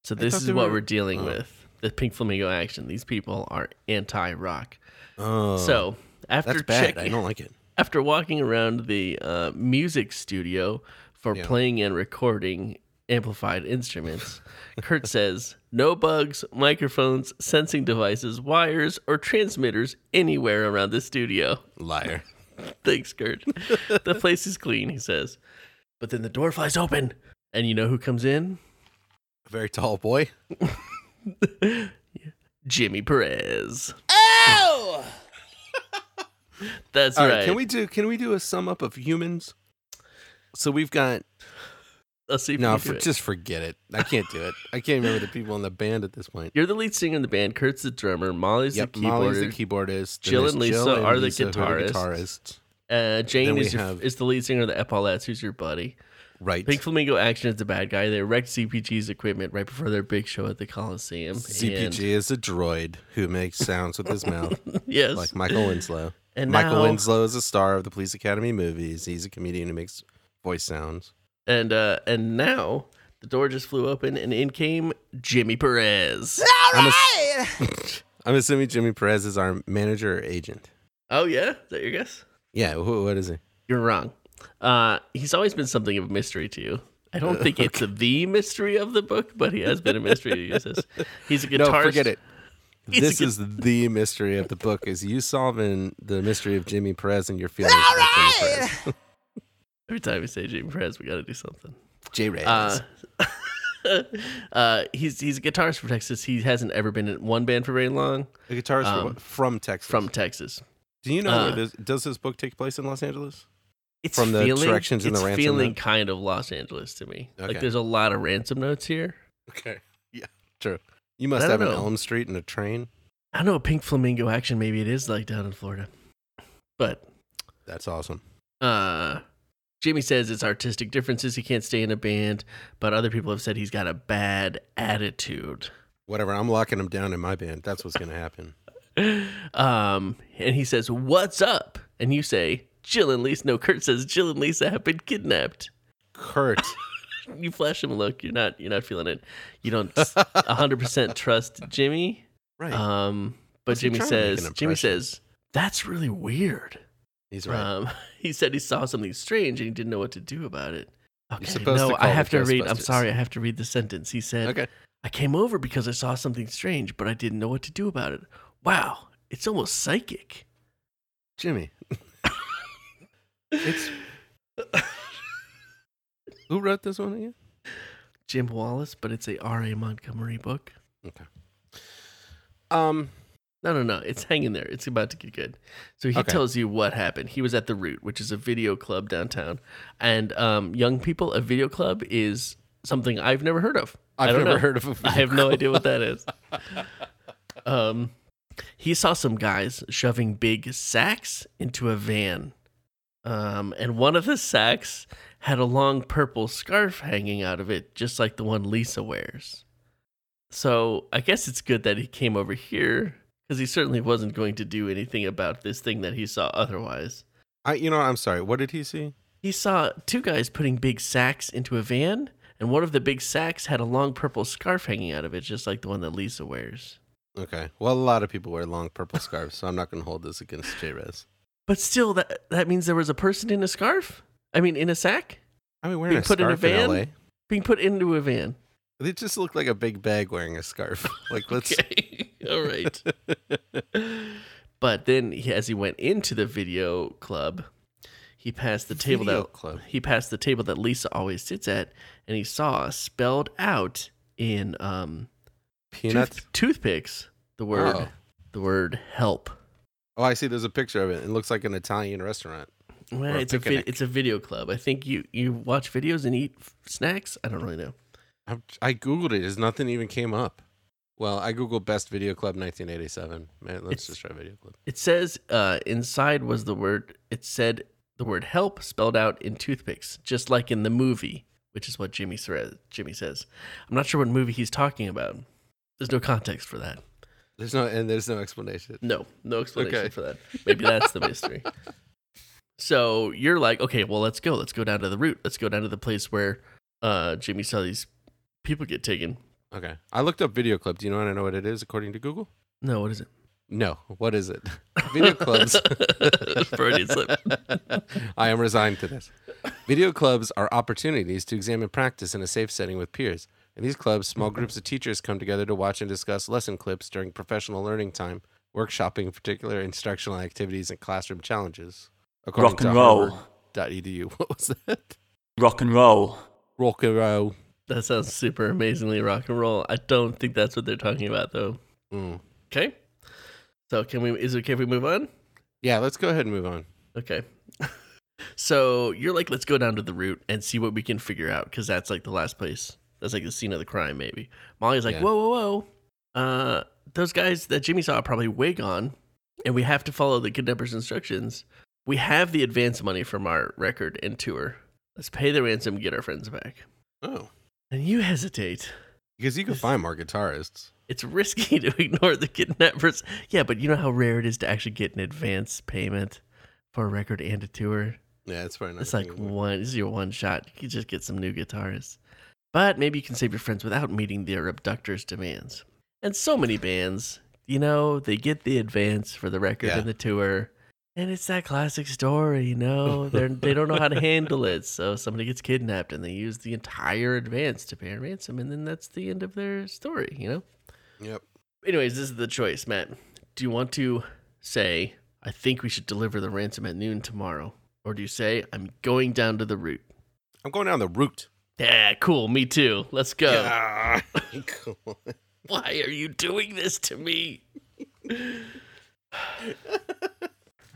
So this is what were- we're dealing oh. with. The Pink Flamingo Action. These people are anti-rock. Oh, so after checking, I don't like it. after walking around the uh, music studio for Yeah. playing and recording amplified instruments, Kurt says no bugs, microphones, sensing devices, wires, or transmitters anywhere around the studio. Liar. Thanks, Kurt. the place is clean, he says. But then the door flies open, and you know who comes in? A very tall boy. Jimmy Perez. Oh! That's All right. right. Can we do can we do a sum up of humans? So we've got Let's see if no, we for, do it. just forget it. I can't do it. I can't remember the people in the band at this point. You're the lead singer in the band. Kurt's the drummer. Molly's Yep, the keyboarder. Molly's the keyboardist. then Jill and Lisa Jill and are the Lisa guitarists. guitarists. Uh, Jane is, your, have- is the lead singer of the Epaulettes, who's your buddy. Right. Pink Flamingo Action is the bad guy. They wrecked ZPG's equipment right before their big show at the Coliseum. ZPG is a droid who makes sounds with his mouth, yes. like Michael Winslow. and Michael now, Winslow is a star of the Police Academy movies. He's a comedian who makes voice sounds. And, uh, and now the door just flew open and in came Jimmy Perez. I'm, ass- I'm assuming Jimmy Perez is our manager or agent. oh, yeah? Is that your guess? Yeah, wh- what is he? You're wrong. Uh, he's always been something of a mystery to you. I don't think it's the mystery of the book, but he has been a mystery to you. Says He's a guitarist. No, forget it. He's This gu- is the mystery of the book: is you solving the mystery of Jimmy Perez and your feelings about Jimmy Perez. Every time we say Jimmy Perez, we got to do something. J. Reyes. Uh, uh, he's he's a guitarist from Texas. He hasn't ever been in one band for very long. a guitarist um, from, from Texas. From Texas, Do you know uh, where this, does this book take place in Los Angeles? It's From the feeling, directions in the it's ransom feeling note? kind of Los Angeles to me. Okay. Like there's a lot of ransom notes here. Okay. Yeah. True. You must have an. Elm Street and a train. I don't know Pink Flamingo action. Maybe it is like down in Florida, but That's awesome. uh Jimmy says it's artistic differences. He can't stay in a band, but other people have said he's got a bad attitude. Whatever. I'm locking him down in my band. That's what's going to happen. Um, and he says, "What's up?" And you say, "Jill and Lisa." No, Kurt says, "Jill and Lisa have been kidnapped." Kurt. You flash him a look. You're not. You're not feeling it. You don't 100 percent trust Jimmy. Right. Um, but he Jimmy trying to make says, Jimmy says, that's really weird. He's right. Um, he said he saw something strange and he didn't know what to do about it. Okay, supposed no, I have to read. I'm sorry, I have to read the sentence. He said, okay. I came over because I saw something strange, but I didn't know what to do about it. Wow, it's almost psychic. Jimmy. It's. Who wrote this one again? Jim Wallace, but it's a R.A. Montgomery book. Okay. Um. No, no, no. It's hanging there. It's about to get good. So he Okay. tells you what happened. He was at the Root, which is a video club downtown. And um, young people, a video club is something I've never heard of. I I've never know. heard of I have no idea what that is. Um, he saw some guys shoving big sacks into a van. Um, and one of the sacks had a long purple scarf hanging out of it, just like the one Lisa wears. So I guess it's good that he came over here because he certainly wasn't going to do anything about this thing that he saw otherwise. I. You know. I'm sorry. What did he see? He saw two guys putting big sacks into a van, and one of the big sacks had a long purple scarf hanging out of it, just like the one that Lisa wears. Okay. Well, a lot of people wear long purple scarves, so I'm not going to hold this against J. Rez. But still, that that means there was a person in a scarf. I mean, in a sack, I mean, wearing Being a put in a scarf in, van? LA. being put into a van. They just look like a big bag wearing a scarf. Like let's. Okay, all right. but then, he, as he went into the video club, he passed the table Video that club. he passed the table that Lisa always sits at, and he saw spelled out in um Peanuts. tooth- toothpicks the word Oh. the word help. Oh, I see. There's a picture of it. It looks like an Italian restaurant. Well, it's a it's a video club. I think you you watch videos and eat f- snacks. I don't really know. I, I googled it. There's nothing even came up. Well, I googled best video club 1987. Man, let's It's- just try video club. It says uh, inside was the word. It said the word help spelled out in toothpicks, just like in the movie, which is what Jimmy Jimmy says. I'm not sure what movie he's talking about. There's no context for that. There's no and there's no explanation. No, no explanation Okay. for that. Maybe that's the mystery. So you're like, okay, well, let's go. Let's go down to the Root. Let's go down to the place where uh, Jimmy saw these people get taken. Okay. I looked up video club. Do you want I know what it is according to Google? No, what is it? No. What is it? Video clubs. Freudian slip. I am resigned to this. Video clubs are opportunities to examine practice in a safe setting with peers. In these clubs, small groups of teachers come together to watch and discuss lesson clips during professional learning time, workshopping particular instructional activities and classroom challenges. According Rock to and roll. Harvard.edu. What was that? Rock and roll. Rock and roll. That sounds super amazingly rock and roll. I don't think that's what they're talking about, though. Mm. Okay. So can we? Is it okay if we move on? Yeah, let's go ahead and move on. Okay. so you're like, let's go down to the root and see what we can figure out because that's like the last place. That's like the scene of the crime, maybe. Molly's like, Yeah. whoa, whoa, whoa. Uh, those guys that Jimmy saw are probably way gone, and we have to follow the kidnapper's instructions. We have the advance money from our record and tour. Let's pay the ransom and get our friends back. Oh. And you hesitate. Because you can find more guitarists. It's risky to ignore the kidnappers. Yeah, but you know how rare it is to actually get an advance payment for a record and a tour? Yeah, it's probably not. It's like one. This is your one shot. You can just get some new guitarists, but maybe you can save your friends without meeting their abductors' demands. And so many bands, you know, they get the advance for the record Yeah. and the tour, and it's that classic story. You know, they they don't know how to handle it, so somebody gets kidnapped and they use the entire advance to pay a ransom, and then that's the end of their story. You know. Yep. Anyways, this is the choice, Matt. Do you want to say, I think we should deliver the ransom at noon tomorrow? Or do you say, I'm going down to the Root? I'm going down the Root. Yeah, cool. Me too. Let's go. Yeah. Why are you doing this to me?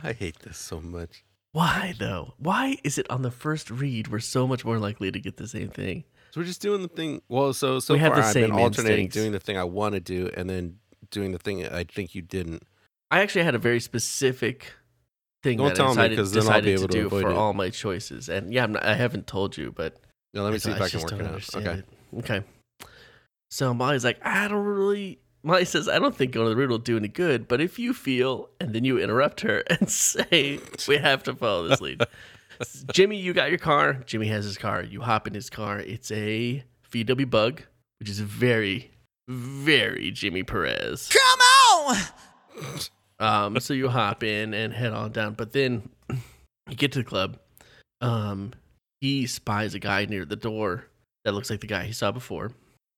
I hate this so much. Why, though? Why is it on the first read we're so much more likely to get the same thing? So we're just doing the thing. Well, so so We far I've been alternating instincts. doing the thing I want to do and then doing the thing I think you didn't. I actually had a very specific thing Don't that tell I decided, 'cause then I'll decided to to do for it. all my choices. And yeah, I'm not, I haven't told you, but Now let me I see if I can work it out. Okay. it. Okay. So Molly's like, I don't really. Molly says, I don't think going to the root will do any good, but if you feel, and then you interrupt her and say, we have to follow this lead. Jimmy, you got your car. Jimmy has his car. You hop in his car. It's a VW Bug, which is very, very Jimmy Perez. Come on! Um, so you hop in and head on down. But then you get to the club. Um, he spies a guy near the door that looks like the guy he saw before.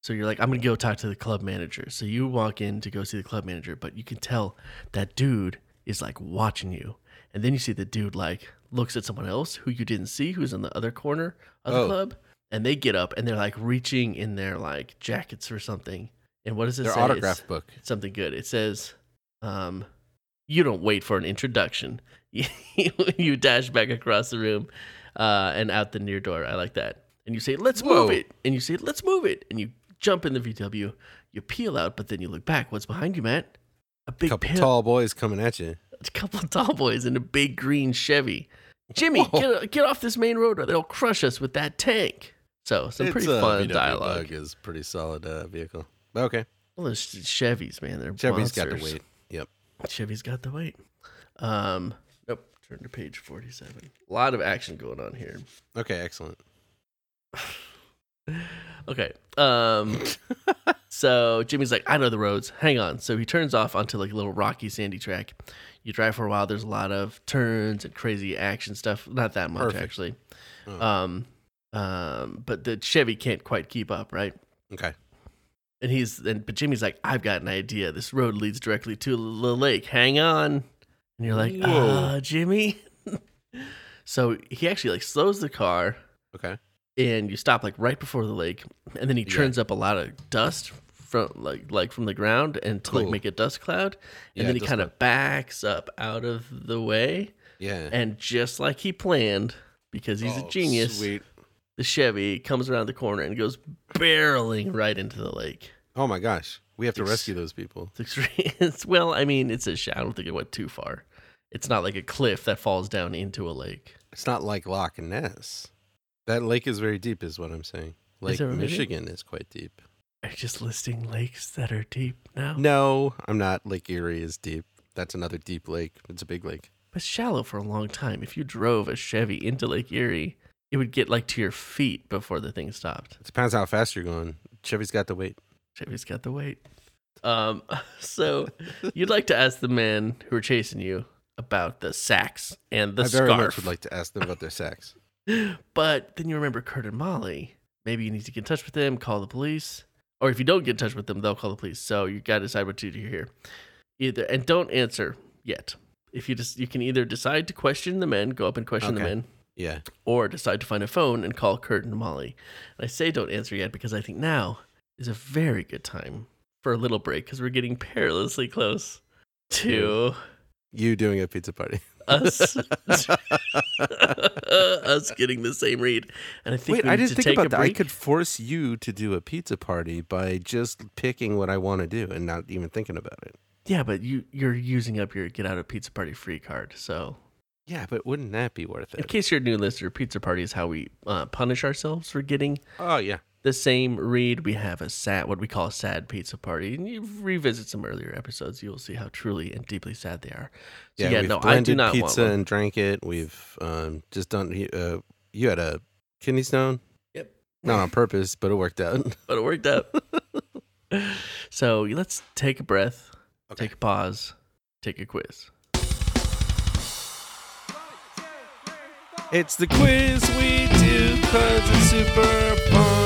So you're like, I'm gonna go talk to the club manager. So you walk in to go see the club manager, but you can tell that dude is like watching you. And then you see the dude like looks at someone else who you didn't see, who's in the other corner of the Oh. club. And they get up and they're like reaching in their like jackets or something. And what does it Their say? autograph It's- book. something good. It says, um, "You don't wait for an introduction. You, you dash back across the room uh, and out the near door. I like that. And you say, "Let's move it." And you say, "Let's move it." And you jump in the VW. You peel out, but then you look back. What's behind you, Matt? A big couple pil- tall boys coming at you. a couple of tall boys in a big green Chevy. Jimmy, Whoa. get get off this main road, or they'll crush us with that tank. So some pretty uh, fun VW dialogue. Bug is pretty solid uh, vehicle. Okay, Well, those Chevys, man, they're Chevy's got the weight. Yep. Chevy's got the weight. Um. Turn to page forty-seven. A lot of action going on here. Okay, excellent. Okay. Um, so Jimmy's like, I know the roads. Hang on. So he turns off onto like a little rocky, sandy track. You drive for a while. There's a lot of turns and crazy action stuff. Not that much Perfect. actually. Oh. Um, um, but the Chevy can't quite keep up, right? Okay. And he's and but Jimmy's like, I've got an idea. This road leads directly to the lake. Hang on. And you're like, Whoa. uh, Jimmy. so he actually like slows the car Okay. and you stop like right before the lake, and then he Yeah. turns up a lot of dust from like like from the ground and to like make a dust cloud, and Yeah, then he kind of backs up out of the way, Yeah. and just like he planned, because he's a Oh, genius, Sweet. the Chevy comes around the corner and goes barreling right into the lake. Oh my gosh. We have to It's- rescue those people. It's extreme. It's, well, I mean, it's a. I don't think it went too far. It's not like a cliff that falls down into a lake. It's not like Loch Ness. That lake is very deep, is what I'm saying. Lake really? Michigan is quite deep. Are you just listing lakes that are deep now? No, I'm not. Lake Erie is deep. That's another deep lake. It's a big lake. But shallow for a long time. If you drove a Chevy into Lake Erie, it would get like to your feet before the thing stopped. It depends how fast you're going. Chevy's got the weight. Chevy's got the weight. Um, so you'd like to ask the men who are chasing you about the sacks and the I very much would like to ask them about their sex. but then you remember Kurt and Molly. Maybe you need to get in touch with them, call the police, or if you don't get in touch with them, they'll call the police. So you got to decide what to do here. Either and don't answer yet. If you just you can either decide to question the men, go up and question the men, Yeah. or decide to find a phone and call Kurt and Molly. And I say don't answer yet because I think now is a very good time for a little break because we're getting perilously close to You doing a pizza party. us us getting the same read. And I think Wait, we I didn't think about that. I could force you to do a pizza party by just picking what I want to do and not even thinking about it. Yeah, but you you're using up your get out of pizza party free card. So Yeah, but wouldn't that be worth it? in case you're a new listener, pizza party is how we uh, punish ourselves for getting Oh, yeah. The same read. We have a sad, what we call a sad pizza party. And you revisit some earlier episodes, you will see how truly and deeply sad they are. So Yeah, yeah, we've no, I do not want pizza and drank it. We've um, just done. Uh, you had a kidney stone, Yep, not on purpose, but it worked out. but it worked out. so let's take a breath, Okay. take a pause, take a quiz. It's the quiz we do because it's super fun.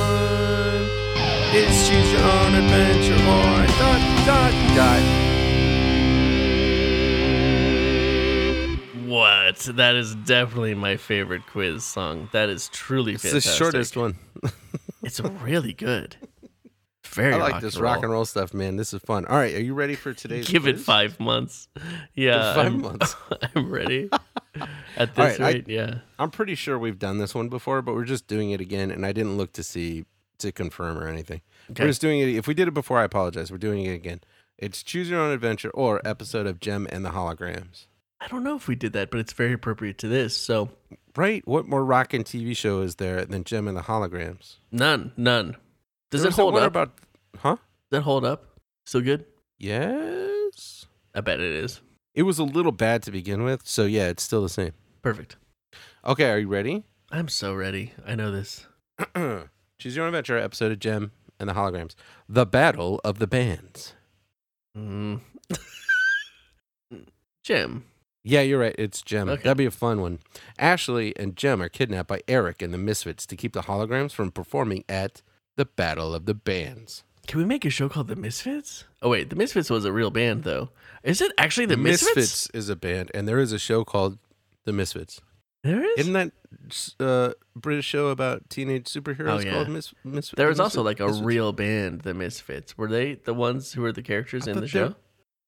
It's choose your own adventure or dot dot dot. What? That is definitely my favorite quiz song. That is truly It's fantastic. the shortest one. It's really good. Very I like rock this and rock and roll. roll stuff, man. This is fun. All right, are you ready for today's? Give it five months. Yeah, five I'm, months. I'm ready. At this right, I- rate, yeah. I'm pretty sure we've done this one before, but we're just doing it again, and I didn't look to see to confirm or anything. Okay. We're just doing it. If we did it before, I apologize. We're doing it again. It's choose your own adventure or episode of Jem and the Holograms. I don't know if we did that, but it's very appropriate to this. So Right? What more rockin' TV show is there than Jem and the Holograms? none, none. Does There it hold up? About huh? Does that hold up? Still good? Yes. I bet it is. It was a little bad to begin with, so yeah, it's still the same. Perfect. Okay, are you ready? I'm so ready. I know this. Choose your own adventure episode of Jem and the Holograms. The Battle of the Bands. Mm. Jim. Yeah, you're right. It's Jem. Okay. That'd be a fun one. Ashley and Jem are kidnapped by Eric and the Misfits to keep the holograms from performing at the Battle of the Bands. Can we make a show called The Misfits? Oh wait, The Misfits was a real band though. Is it actually The, Misfits? is a band, and there is a show called The Misfits. There is. Isn't that uh, British show about teenage superheroes Oh, yeah. called Mis- Mis- there was Misfit- also like a Misfits? real band, The Misfits. Were they the ones who were the characters I in the show?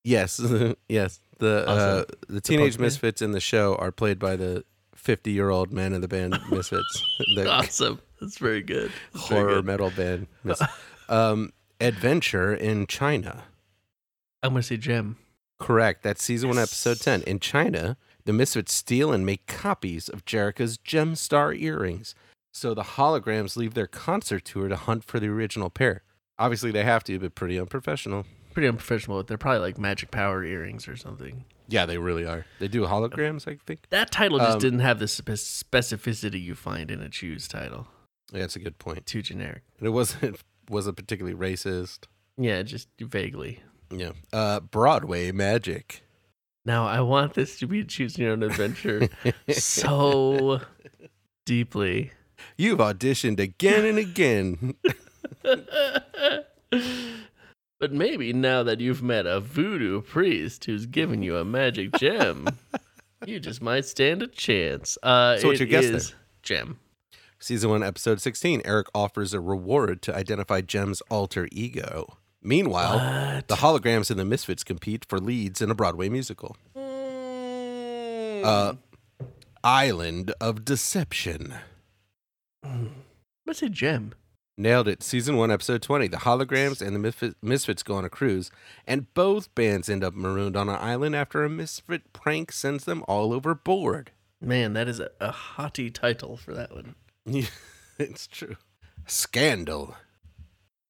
Yes, yes. The uh, the teenage band? misfits in the show are played by the fifty year old men in the band Misfits, the Awesome. That's very good. That's very horror good. metal band. Mis- um, Adventure in China. I'm gonna say Jim. Correct. That's season one, episode ten. In China, the Misfits steal and make copies of Jerrica's gem star earrings. So the holograms leave their concert tour to hunt for the original pair. Obviously, they have to, but pretty unprofessional. Pretty unprofessional, they're probably like magic power earrings or something. Yeah, they really are. They do holograms, I think. That title just Um, didn't have the specificity you find in a choose title. Yeah, that's a good point. Too generic. And it wasn't wasn't particularly racist. Yeah, just vaguely. Yeah. Uh, Broadway magic. Now I want this to be a choose your own adventure so deeply. You've auditioned again and again. But maybe now that you've met a voodoo priest who's given you a magic gem, you just might stand a chance. Uh, So what's your guess is gem. Season 1, Episode 16 Eric offers a reward to identify Jem's alter ego. Meanwhile, What? the holograms and the Misfits compete for leads in a Broadway musical. Uh, Island of Deception. What's a gem? Nailed it. Season 1, Episode 20. The holograms and the Misfits go on a cruise, and both bands end up marooned on an island after a Misfit prank sends them all overboard. Man, that is a, a haughty title for that one. Yeah, it's true. Scandal.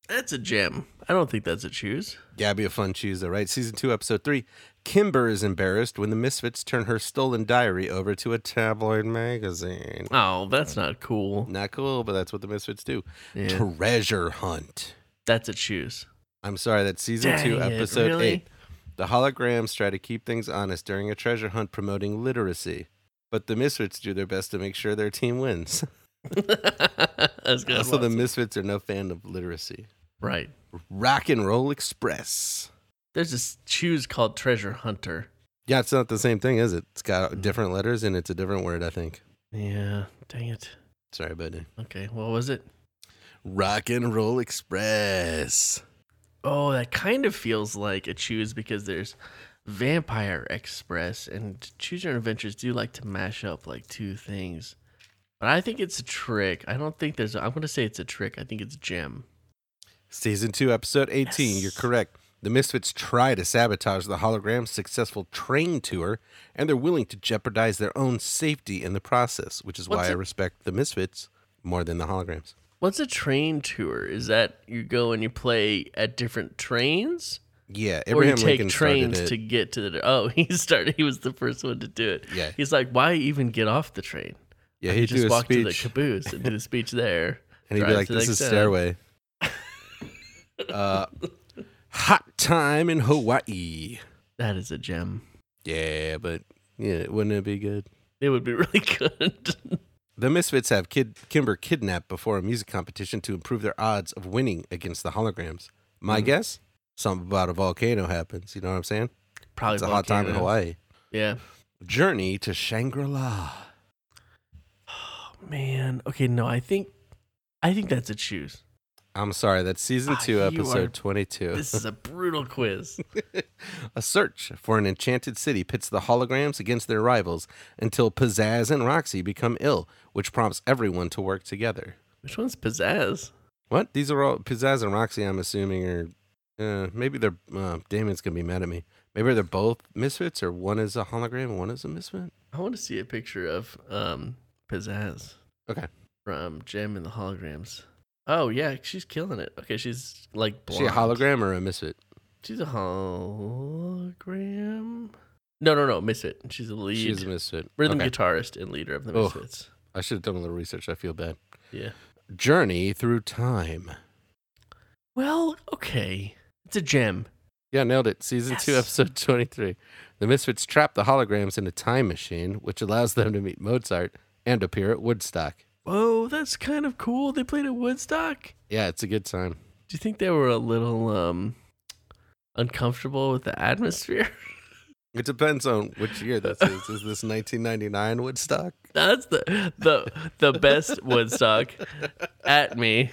That's a gem. I don't think that's a choose. Yeah, be a fun choose, though, right? Season 2, Episode 3. Kimber is embarrassed when the Misfits turn her stolen diary over to a tabloid magazine. Oh, that's not cool. Not cool, but that's what the Misfits do. Yeah. Treasure Hunt. That's a choose. I'm sorry, that's season Dang 2, it, Episode really? 8. The holograms try to keep things honest during a treasure hunt promoting literacy, but the Misfits do their best to make sure their team wins. Also, the Misfits are no fan of literacy. Right. Rock and Roll Express. There's this choose called Treasure Hunter. Yeah, it's not the same thing, is it? It's got mm. different letters and it's a different word, I think. Yeah. Dang it. Sorry about it. Okay. What was it? Rock and Roll Express. Oh, that kind of feels like a choose because there's Vampire Express and Choose Your Own Adventures do like to mash up like two things. But I think it's a trick. I don't think there's. i I'm going to say it's a trick. I think it's gem. Season 2, Episode 18. You're correct. The Misfits try to sabotage the hologram's successful train tour, and they're willing to jeopardize their own safety in the process, which is why What's I it- respect the Misfits more than the holograms. What's a train tour? Is that you go and you play at different trains, Yeah, Abraham or you take Lincoln trains to get to the? Oh, he started. He was the first one to do it. Yeah. He's like, why even get off the train? Yeah, he'd just walked to the caboose and did the speech there. and he'd be like, "This is town." Stairway." Uh, hot time in Hawaii. That is a gem. Yeah, but yeah, wouldn't it be good? It would be really good. The Misfits have Kid Kimber kidnapped before a music competition to improve their odds of winning against the holograms. My Mhm. guess? Something about a volcano happens. You know what I'm saying? Probably It's a hot time in. Hawaii. Yeah. Journey to Shangri La. Oh man. Okay. No, I think, I think that's a choose. I'm sorry, that's season Ah, two, episode are- 22. This is a brutal quiz. a search for an enchanted city pits the holograms against their rivals until Pizzazz and Roxy become ill, which prompts everyone to work together. Which one's pizzazz? What? These are all Pizzazz and Roxy. I'm assuming are uh, maybe they're. Uh, Damon's gonna be mad at me. Maybe they're both misfits, or one is a hologram and one is a misfit. I want to see a picture of um pizzazz Okay. from Jim and the holograms. Oh yeah, she's killing it. Okay, she's like Is she a hologram or a misfit? She's a hologram. No, no, no, Misfit. She's a lead She's a misfit. rhythm Okay. guitarist and leader of the Oh. Misfits. I should have done a little research. I feel bad. Yeah. Journey through time. Well, okay. It's a gem. Yeah, nailed it. Season two, episode 23. The Misfits trap the holograms in a time machine, which allows them to meet Mozart and appear at Woodstock. Whoa, that's kind of cool. They played at Woodstock. Yeah, it's a good time. Do you think they were a little um uncomfortable with the atmosphere? It depends on which year this is. Is this 1999 Woodstock? That's the the the best Woodstock at me.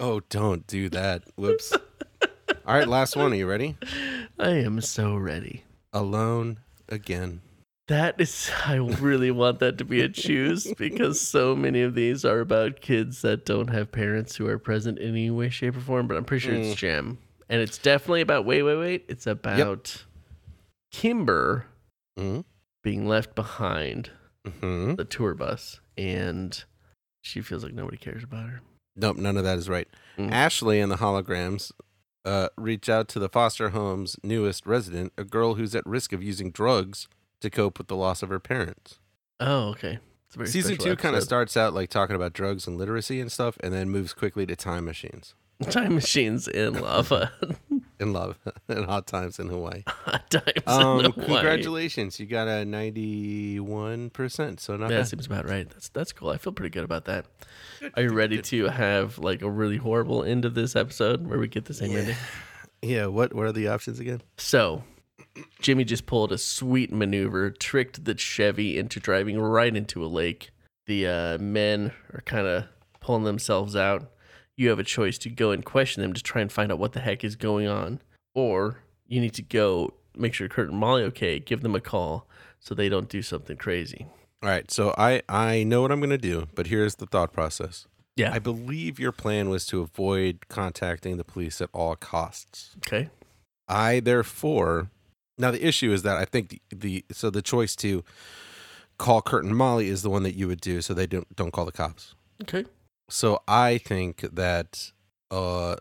Oh, don't do that. Whoops. All right, last one. Are you ready? I am so ready. Alone again. That is, I really want that to be a choose because so many of these are about kids that don't have parents who are present in any way, shape, or form. But I'm pretty sure Mm. it's Jem, and it's definitely about. Wait, wait, wait! It's about Kimber Mm-hmm. being left behind Mm-hmm. the tour bus, and she feels like nobody cares about her. Nope, none of that is right. Mm. Ashley and the holograms uh, reach out to the foster home's newest resident, a girl who's at risk of using drugs to cope with the loss of her parents. Oh, okay. It's a very Season two kind of starts out like talking about drugs and literacy and stuff, and then moves quickly to time machines. time machines in lava. in love and hot times in Hawaii. Hot Times in Um, Hawaii. congratulations, you got a ninety-one percent. So not Yeah, that bad. seems about right. That's that's cool. I feel pretty good about that. Are you ready to have like a really horrible end of this episode where we get the same ending? Yeah. What What are the options again? So, Jimmy just pulled a sweet maneuver, tricked the Chevy into driving right into a lake. The uh, men are kind of pulling themselves out. You have a choice to go and question them to try and find out what the heck is going on, or you need to go make sure Kurt and Molly okay, give them a call so they don't do something crazy. All right. So I I know what I'm gonna do, but here's the thought process. Yeah. I believe your plan was to avoid contacting the police at all costs. Okay. I therefore now the issue is that I think the, the so the choice to call Kurt and Molly is the one that you would do so they don't don't call the cops. Okay. So I think that uh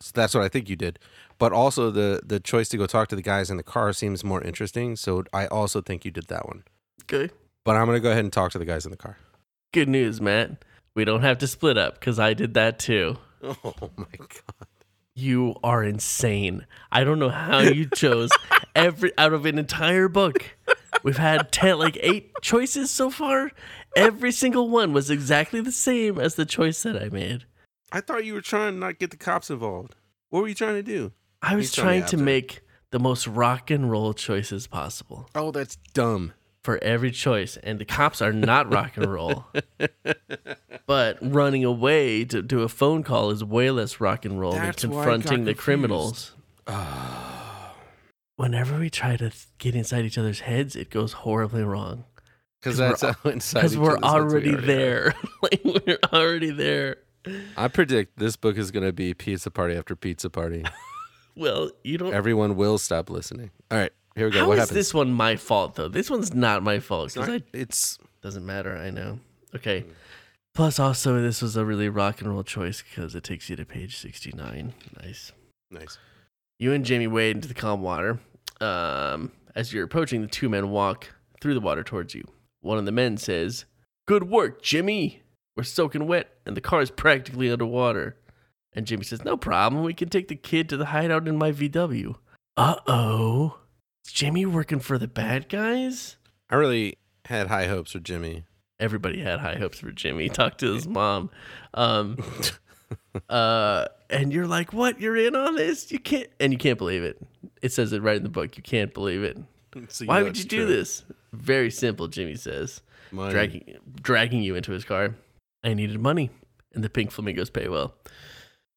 so that's what I think you did. But also the the choice to go talk to the guys in the car seems more interesting, so I also think you did that one. Okay. But I'm going to go ahead and talk to the guys in the car. Good news, Matt. We don't have to split up because I did that too. Oh my god. You are insane. I don't know how you chose every out of an entire book. We've had 10 like 8 choices so far. Every single one was exactly the same as the choice that I made. I thought you were trying to not get the cops involved. What were you trying to do? I was me trying to make the most rock and roll choices possible Oh, that's dumb. For every choice and the cops are not rock and roll. But running away to do a phone call is way less rock and roll That's than why I got confronting the confused. criminals. Whenever we try to get inside each other's heads, it goes horribly wrong. Because 'Cause that's how inside Because we're we already there. like we're already there. I predict this book is going to be pizza party after pizza party. Well, you don't. Everyone will stop listening. All right, here we go. How what is happens? this one my fault though? This one's not my fault It's, because I it's doesn't matter. I know. Okay. Plus, also, this was a really rock and roll choice because it takes you to page sixty-nine. Nice. nice. You and Jamie wade into the calm water. Um, as you're approaching, the two men walk through the water towards you. One of the men says, Good work, Jimmy. We're soaking wet, and the car is practically underwater. And Jimmy says, No problem. We can take the kid to the hideout in my VW. Uh oh. Jimmy working for the bad guys? I really had high hopes for Jimmy. Everybody had high hopes for Jimmy. Talk to his mom. Um, uh, and you're like, What? You're in on this? You can't. And you can't believe it. It says it right in the book. You can't believe it. So Why would you do true. this? Very simple, Jimmy says, Money. dragging dragging you into his car. I needed money, and the pink flamingos pay well.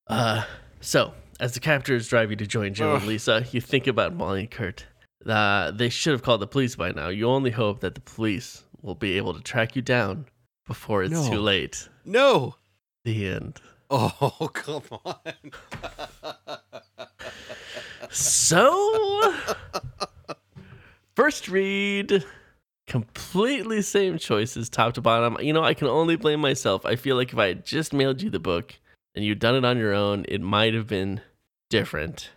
Uh, so as the captors drive you to join Joe and Lisa, you think about Molly and Kurt. Uh, they should have called the police by now. You only hope that the police will be able to track you down before it's No. too late. No. The end. Oh come on. So, first read, completely same choices, top to bottom. You know, I can only blame myself. I feel like if I had just mailed you the book and you'd done it on your own, it might have been different.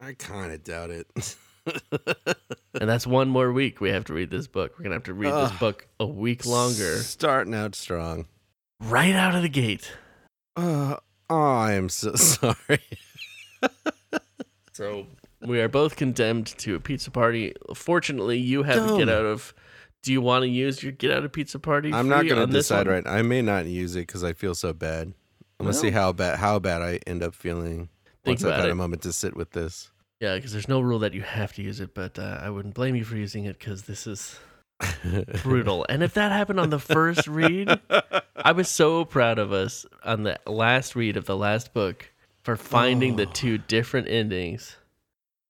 I kind of doubt it. And that's one more week we have to read this book. We're going to have to read this book a week longer, Starting out strong. right out of the gate. Uh, I am so sorry. So, we are both condemned to a pizza party. Fortunately, you have to get out of. Do you want to use your get out of pizza party? I'm not gonna decide one? right. I may not use it because I feel so bad. I'm gonna see how bad how bad I end up feeling Think once I've about had it. a moment to sit with this. Yeah, because there's no rule that you have to use it, but uh, I wouldn't blame you for using it because this is brutal. and if that happened on the first read, I was so proud of us on the last read of the last book for finding the Oh. two different endings.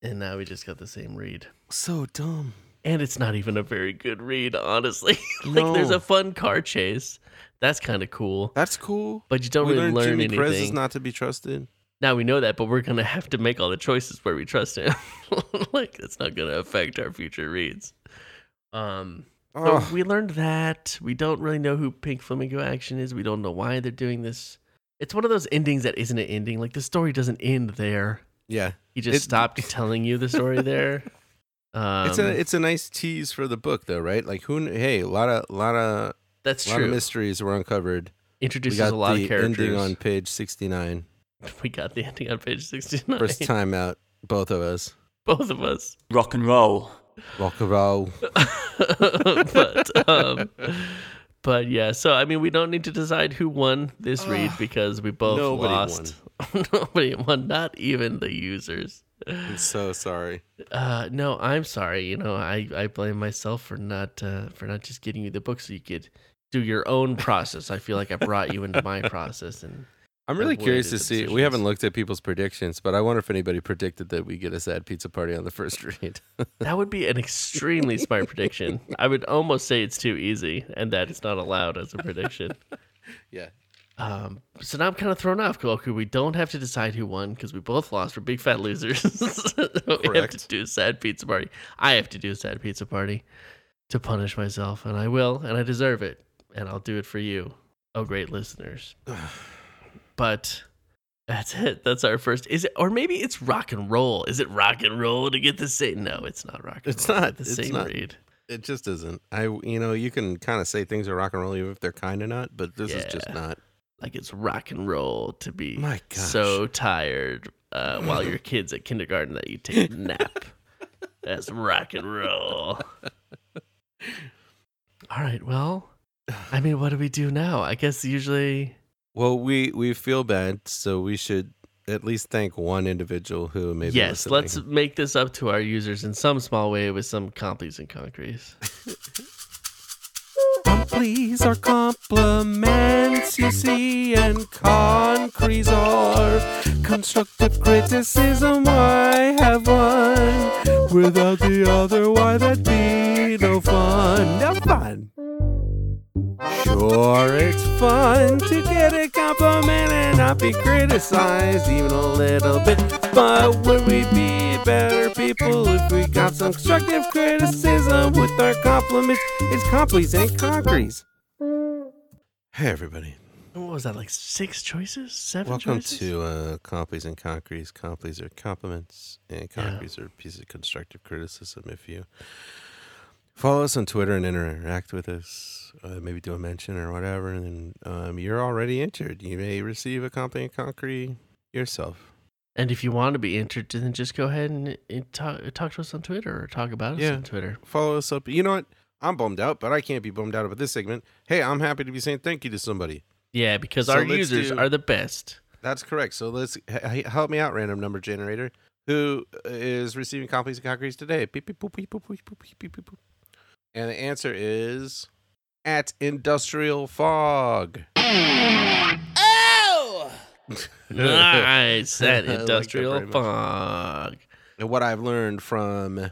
And now we just got the same read. so dumb. And it's not even a very good read, honestly. like, there's a fun car chase. That's kind of cool. That's cool. But you don't we really learn Jimmy anything. Perez is not to be trusted. Now we know that, but we're gonna have to make all the choices where we trust him. like it's not gonna affect our future reads. Um, so we learned that we don't really know who Pink Flamingo Action is. We don't know why they're doing this. It's one of those endings that isn't an ending. Like the story doesn't end there. yeah. He just It- stopped telling you the story there. Um, it's a it's a nice tease for the book though, right? Like who? Hey, a lot of lot of that's lot of true. mysteries were uncovered. Introduces got a lot of characters. ending on page sixty nine. we got the ending on page sixty nine. First time out. Both of us. Both of us. Rock and roll. Rock and roll. but um, but yeah. So I mean, we don't need to decide who won this read because we both Nobody lost. Nobody won. Not even the users. I'm so sorry. Uh, no, I'm sorry. You know, I, I blame myself for not uh, for not just getting you the book so you could do your own process. I feel like I brought you into my process, and I'm really curious to see. We haven't looked at people's predictions, but I wonder if anybody predicted that we get a sad pizza party on the first read. that would be an extremely smart prediction. I would almost say it's too easy, and that it's not allowed as a prediction. yeah. Um, so now I'm kind of thrown off, Goku. We don't have to decide who won because we both lost. We're big fat losers. we have to do a sad pizza party. I have to do a sad pizza party to punish myself, and I will, and I deserve it, and I'll do it for you, oh great listeners. but that's it. That's our first. Is it, or maybe it's rock and roll? Is it rock and roll to get the same? No, it's not rock. And It's roll not. the It's same not. read. It just isn't. I, you know, you can kind of say things are rock and roll even if they're kind of not, but this is just not. like it's rock and roll to be My gosh. so tired uh, while your kid's at kindergarten that you take a nap. That's rock and roll. All right, well, I mean, what do we do now? I guess usually, Well, we we feel bad, so we should at least thank one individual who maybe. yes, let's make this up to our users in some small way with some complies and concretes. Please are compliments, you see, and concretes are constructive criticism. Why have one without the other? Why that be no fun? No fun. Sure, it's fun to get a compliment and not be criticized even a little bit. But would we be better people if we got some constructive criticism with our compliments? It's complies and concretes. Hey, everybody. What was that, like six choices? Seven Welcome choices? to uh, Complies and Concretes. Complies are compliments, and concretes are pieces of constructive criticism. If you follow us on Twitter and interact with us, uh, maybe do a mention or whatever, and then um, you're already entered. You may receive a Comply and Concrete yourself. And if you want to be entered, then just go ahead and, and talk, talk to us on Twitter or talk about us Yeah. on Twitter. Follow us up. You know what? I'm bummed out, but I can't be bummed out about this segment. Hey, I'm happy to be saying thank you to somebody. Yeah, because So our users do- are the best. That's correct. So let's help me out, random number generator. Who is receiving complies and concretes today? Beep, beep, boop, beep, boop, beep, boop, beep, beep, beep, boop. And the answer is at Industrial Fog. Oh! nice. I That like that industrial much. fog. And what I've learned from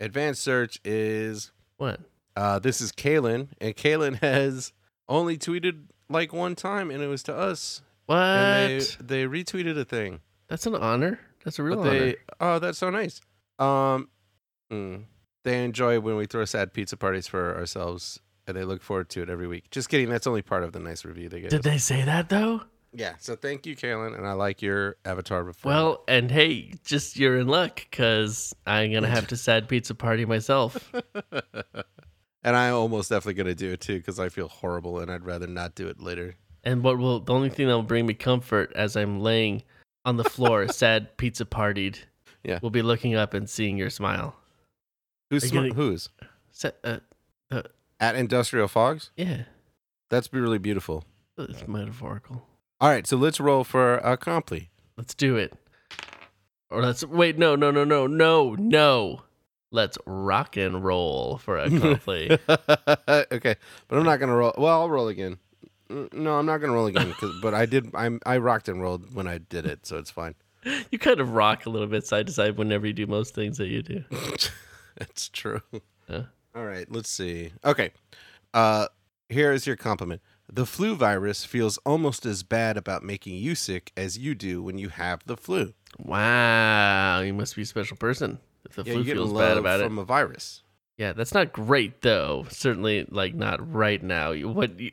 advanced search is What? uh, this is Kalen, and Kalen has only tweeted like one time, and it was to us. What? And they they retweeted a thing. That's an honor. That's a real But they, honor. oh, that's so nice. Um, mm, they enjoy when we throw sad pizza parties for ourselves, and they look forward to it every week. Just kidding. That's only part of the nice review they gave. Did us. they say that though? Yeah. So thank you, Kaylin, and I like your avatar before. Well, and hey, just you're in luck because I'm gonna have to sad pizza party myself. and I'm almost definitely gonna do it too because I feel horrible, and I'd rather not do it later. And what will the only thing that will bring me comfort as I'm laying on the floor, sad pizza partied, Yeah. will be looking up and seeing your smile. Who's smi- gonna- who's Sa- uh, at Industrial Fogs? yeah, That's really beautiful. it's metaphorical. All right, so let's roll for a comply. Let's do it. Or let's wait. No, no, no, no, no, no. Let's rock and roll for a conflict. okay, but I'm not gonna roll. Well, I'll roll again. Mm, No, I'm not gonna roll again. but I did. I'm. I rocked and rolled when I did it, so it's fine. you kind of rock a little bit side to side whenever you do most things that you do. That's true. Yeah. All right. Let's see. Okay. Uh, here is your compliment. The flu virus feels almost as bad about making you sick as you do when you have the flu. Wow, you must be a special person if the Yeah, flu feels bad about it. from a virus. Yeah, that's not great though. Certainly, like not right now. What? You,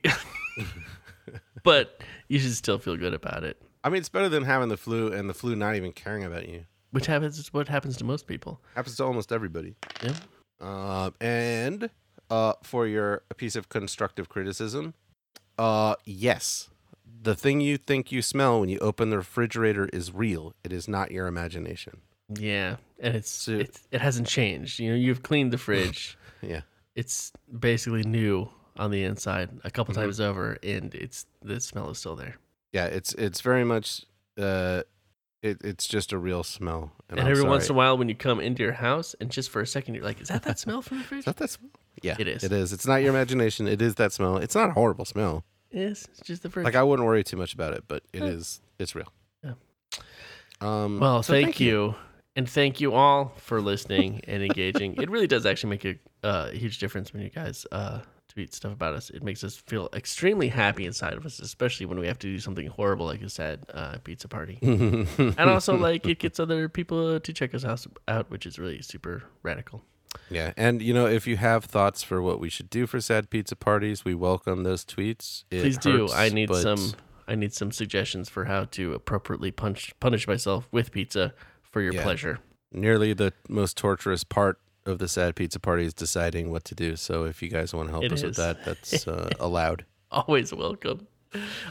but you should still feel good about it. I mean, it's better than having the flu and the flu not even caring about you. Which happens is what happens to most people. Happens to almost everybody. Yeah. Uh, and uh, for your piece of constructive criticism, uh, yes, the thing you think you smell when you open the refrigerator is real. It is not your imagination. Yeah, and it's, So- it's it hasn't changed. You know, you've cleaned the fridge. Yeah. it's basically new on the inside a couple Mhm. times over, and it's the smell is still there. Yeah, it's it's very much uh it, it's just a real smell. And, I'm every once in a while, when you come into your house, and just for a second, you're like, "Is that that smell from the fridge?" Is that that smell? Yeah, It is. It is. It's not your imagination. It is that smell. It's not a horrible smell. Yes, it's just the fridge. Like I wouldn't worry too much about it, but it Yeah. is. It's real. Yeah. Um. well, so thank, you. and thank you all for listening and engaging. it really does actually make a uh, huge difference when you guys uh, tweet stuff about us. It makes us feel extremely happy inside of us, especially when we have to do something horrible like a sad uh, pizza party. and also like it gets other people to check us out, out which is really super radical. Yeah, and you know, if you have thoughts for what we should do for sad pizza parties, we welcome those tweets. It Please do. I need but- some. I need some suggestions for how to appropriately punch punish myself with pizza for your Yeah. pleasure. Nearly the most torturous part of the sad pizza party is deciding what to do. So if you guys want to help It us with that, that's uh, allowed. Always welcome.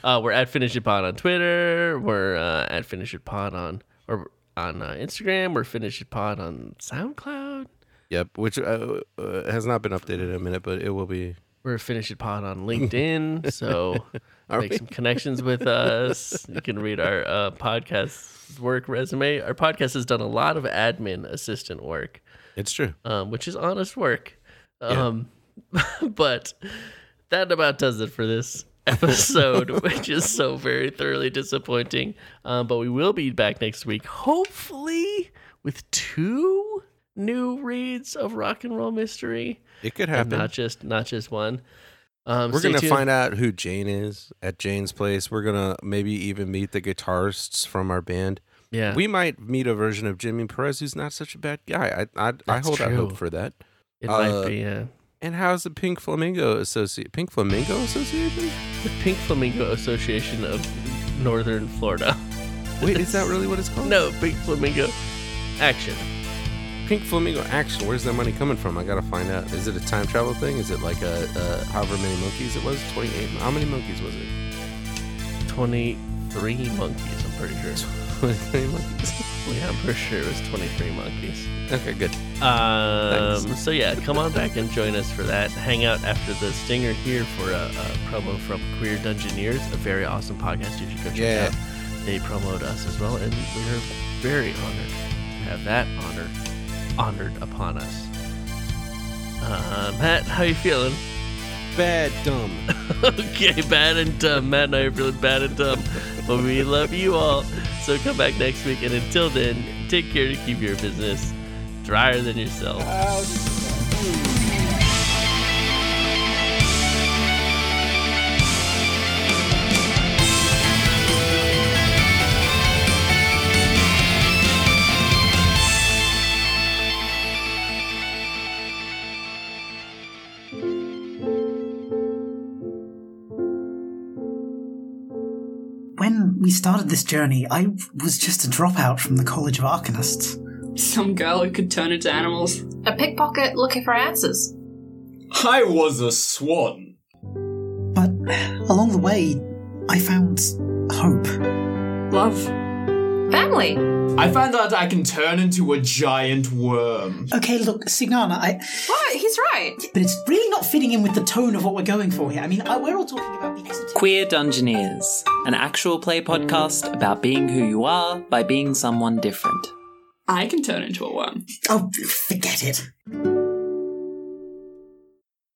Uh, we're at Finish It Pod on Twitter. We're uh, at Finish It Pod on or on uh, Instagram. We're Finish It Pod on SoundCloud. Yep, which uh, uh, has not been updated in a minute, but it will be. We're Finish It Pod on LinkedIn. So make we? some connections with us. You can read our uh, podcast work resume. Our podcast has done a lot of admin assistant work. It's true. um, which is honest work. Um, but that about does it for this episode, which is so very thoroughly disappointing. Um, but we will be back next week, hopefully with two new reads of Rock and Roll Mystery, It could and happen. not just not just one. Um, We're gonna tuned. find out who Jane is at Jane's place. We're gonna maybe even meet the guitarists from our band. Yeah, We might meet a version of Jimmy Perez who's not such a bad guy. I I, I hold out hope for that. it uh, might be. Uh, And how's the Pink Flamingo Associate Pink Flamingo Association? the Pink Flamingo Association of Northern Florida. Wait, is that really what it's called? No, Pink Flamingo Action. Pink Flamingo Action. Where's that money coming from? I gotta find out. Is it a time travel thing? Is it like a, a however many monkeys it was? Twenty eight. How many monkeys was it? 23 monkeys, I'm pretty sure. Twenty three monkeys. Yeah, I'm pretty sure it was 23 monkeys. okay, good. Um, Thanks. so yeah, come on back and join us for that. Hang out after the stinger here for a, a promo from Queer Dungeoneers, a very awesome podcast you should go check Yeah. out. They promote us as well, and we're very honored to have that honor honored upon us. Uh, Matt, how you feeling? Bad dumb. okay, bad and dumb. Matt and I are feeling bad and dumb, but we love you all. So come back next week, and until then, take care to keep your business drier than yourself. We started this journey, I was just a dropout from the College of Arcanists. Some girl who could turn into animals. A pickpocket looking for answers. I was a swan. But along the way, I found hope. Love. Family. I found out I can turn into a giant worm. Okay, look, Signana, I. What? He's right. But it's really not fitting in with the tone of what we're going for here. I mean, I, we're all talking about the esoteric. Queer Dungeoneers, an actual play podcast about being who you are by being someone different. I can turn into a worm. Oh, forget it.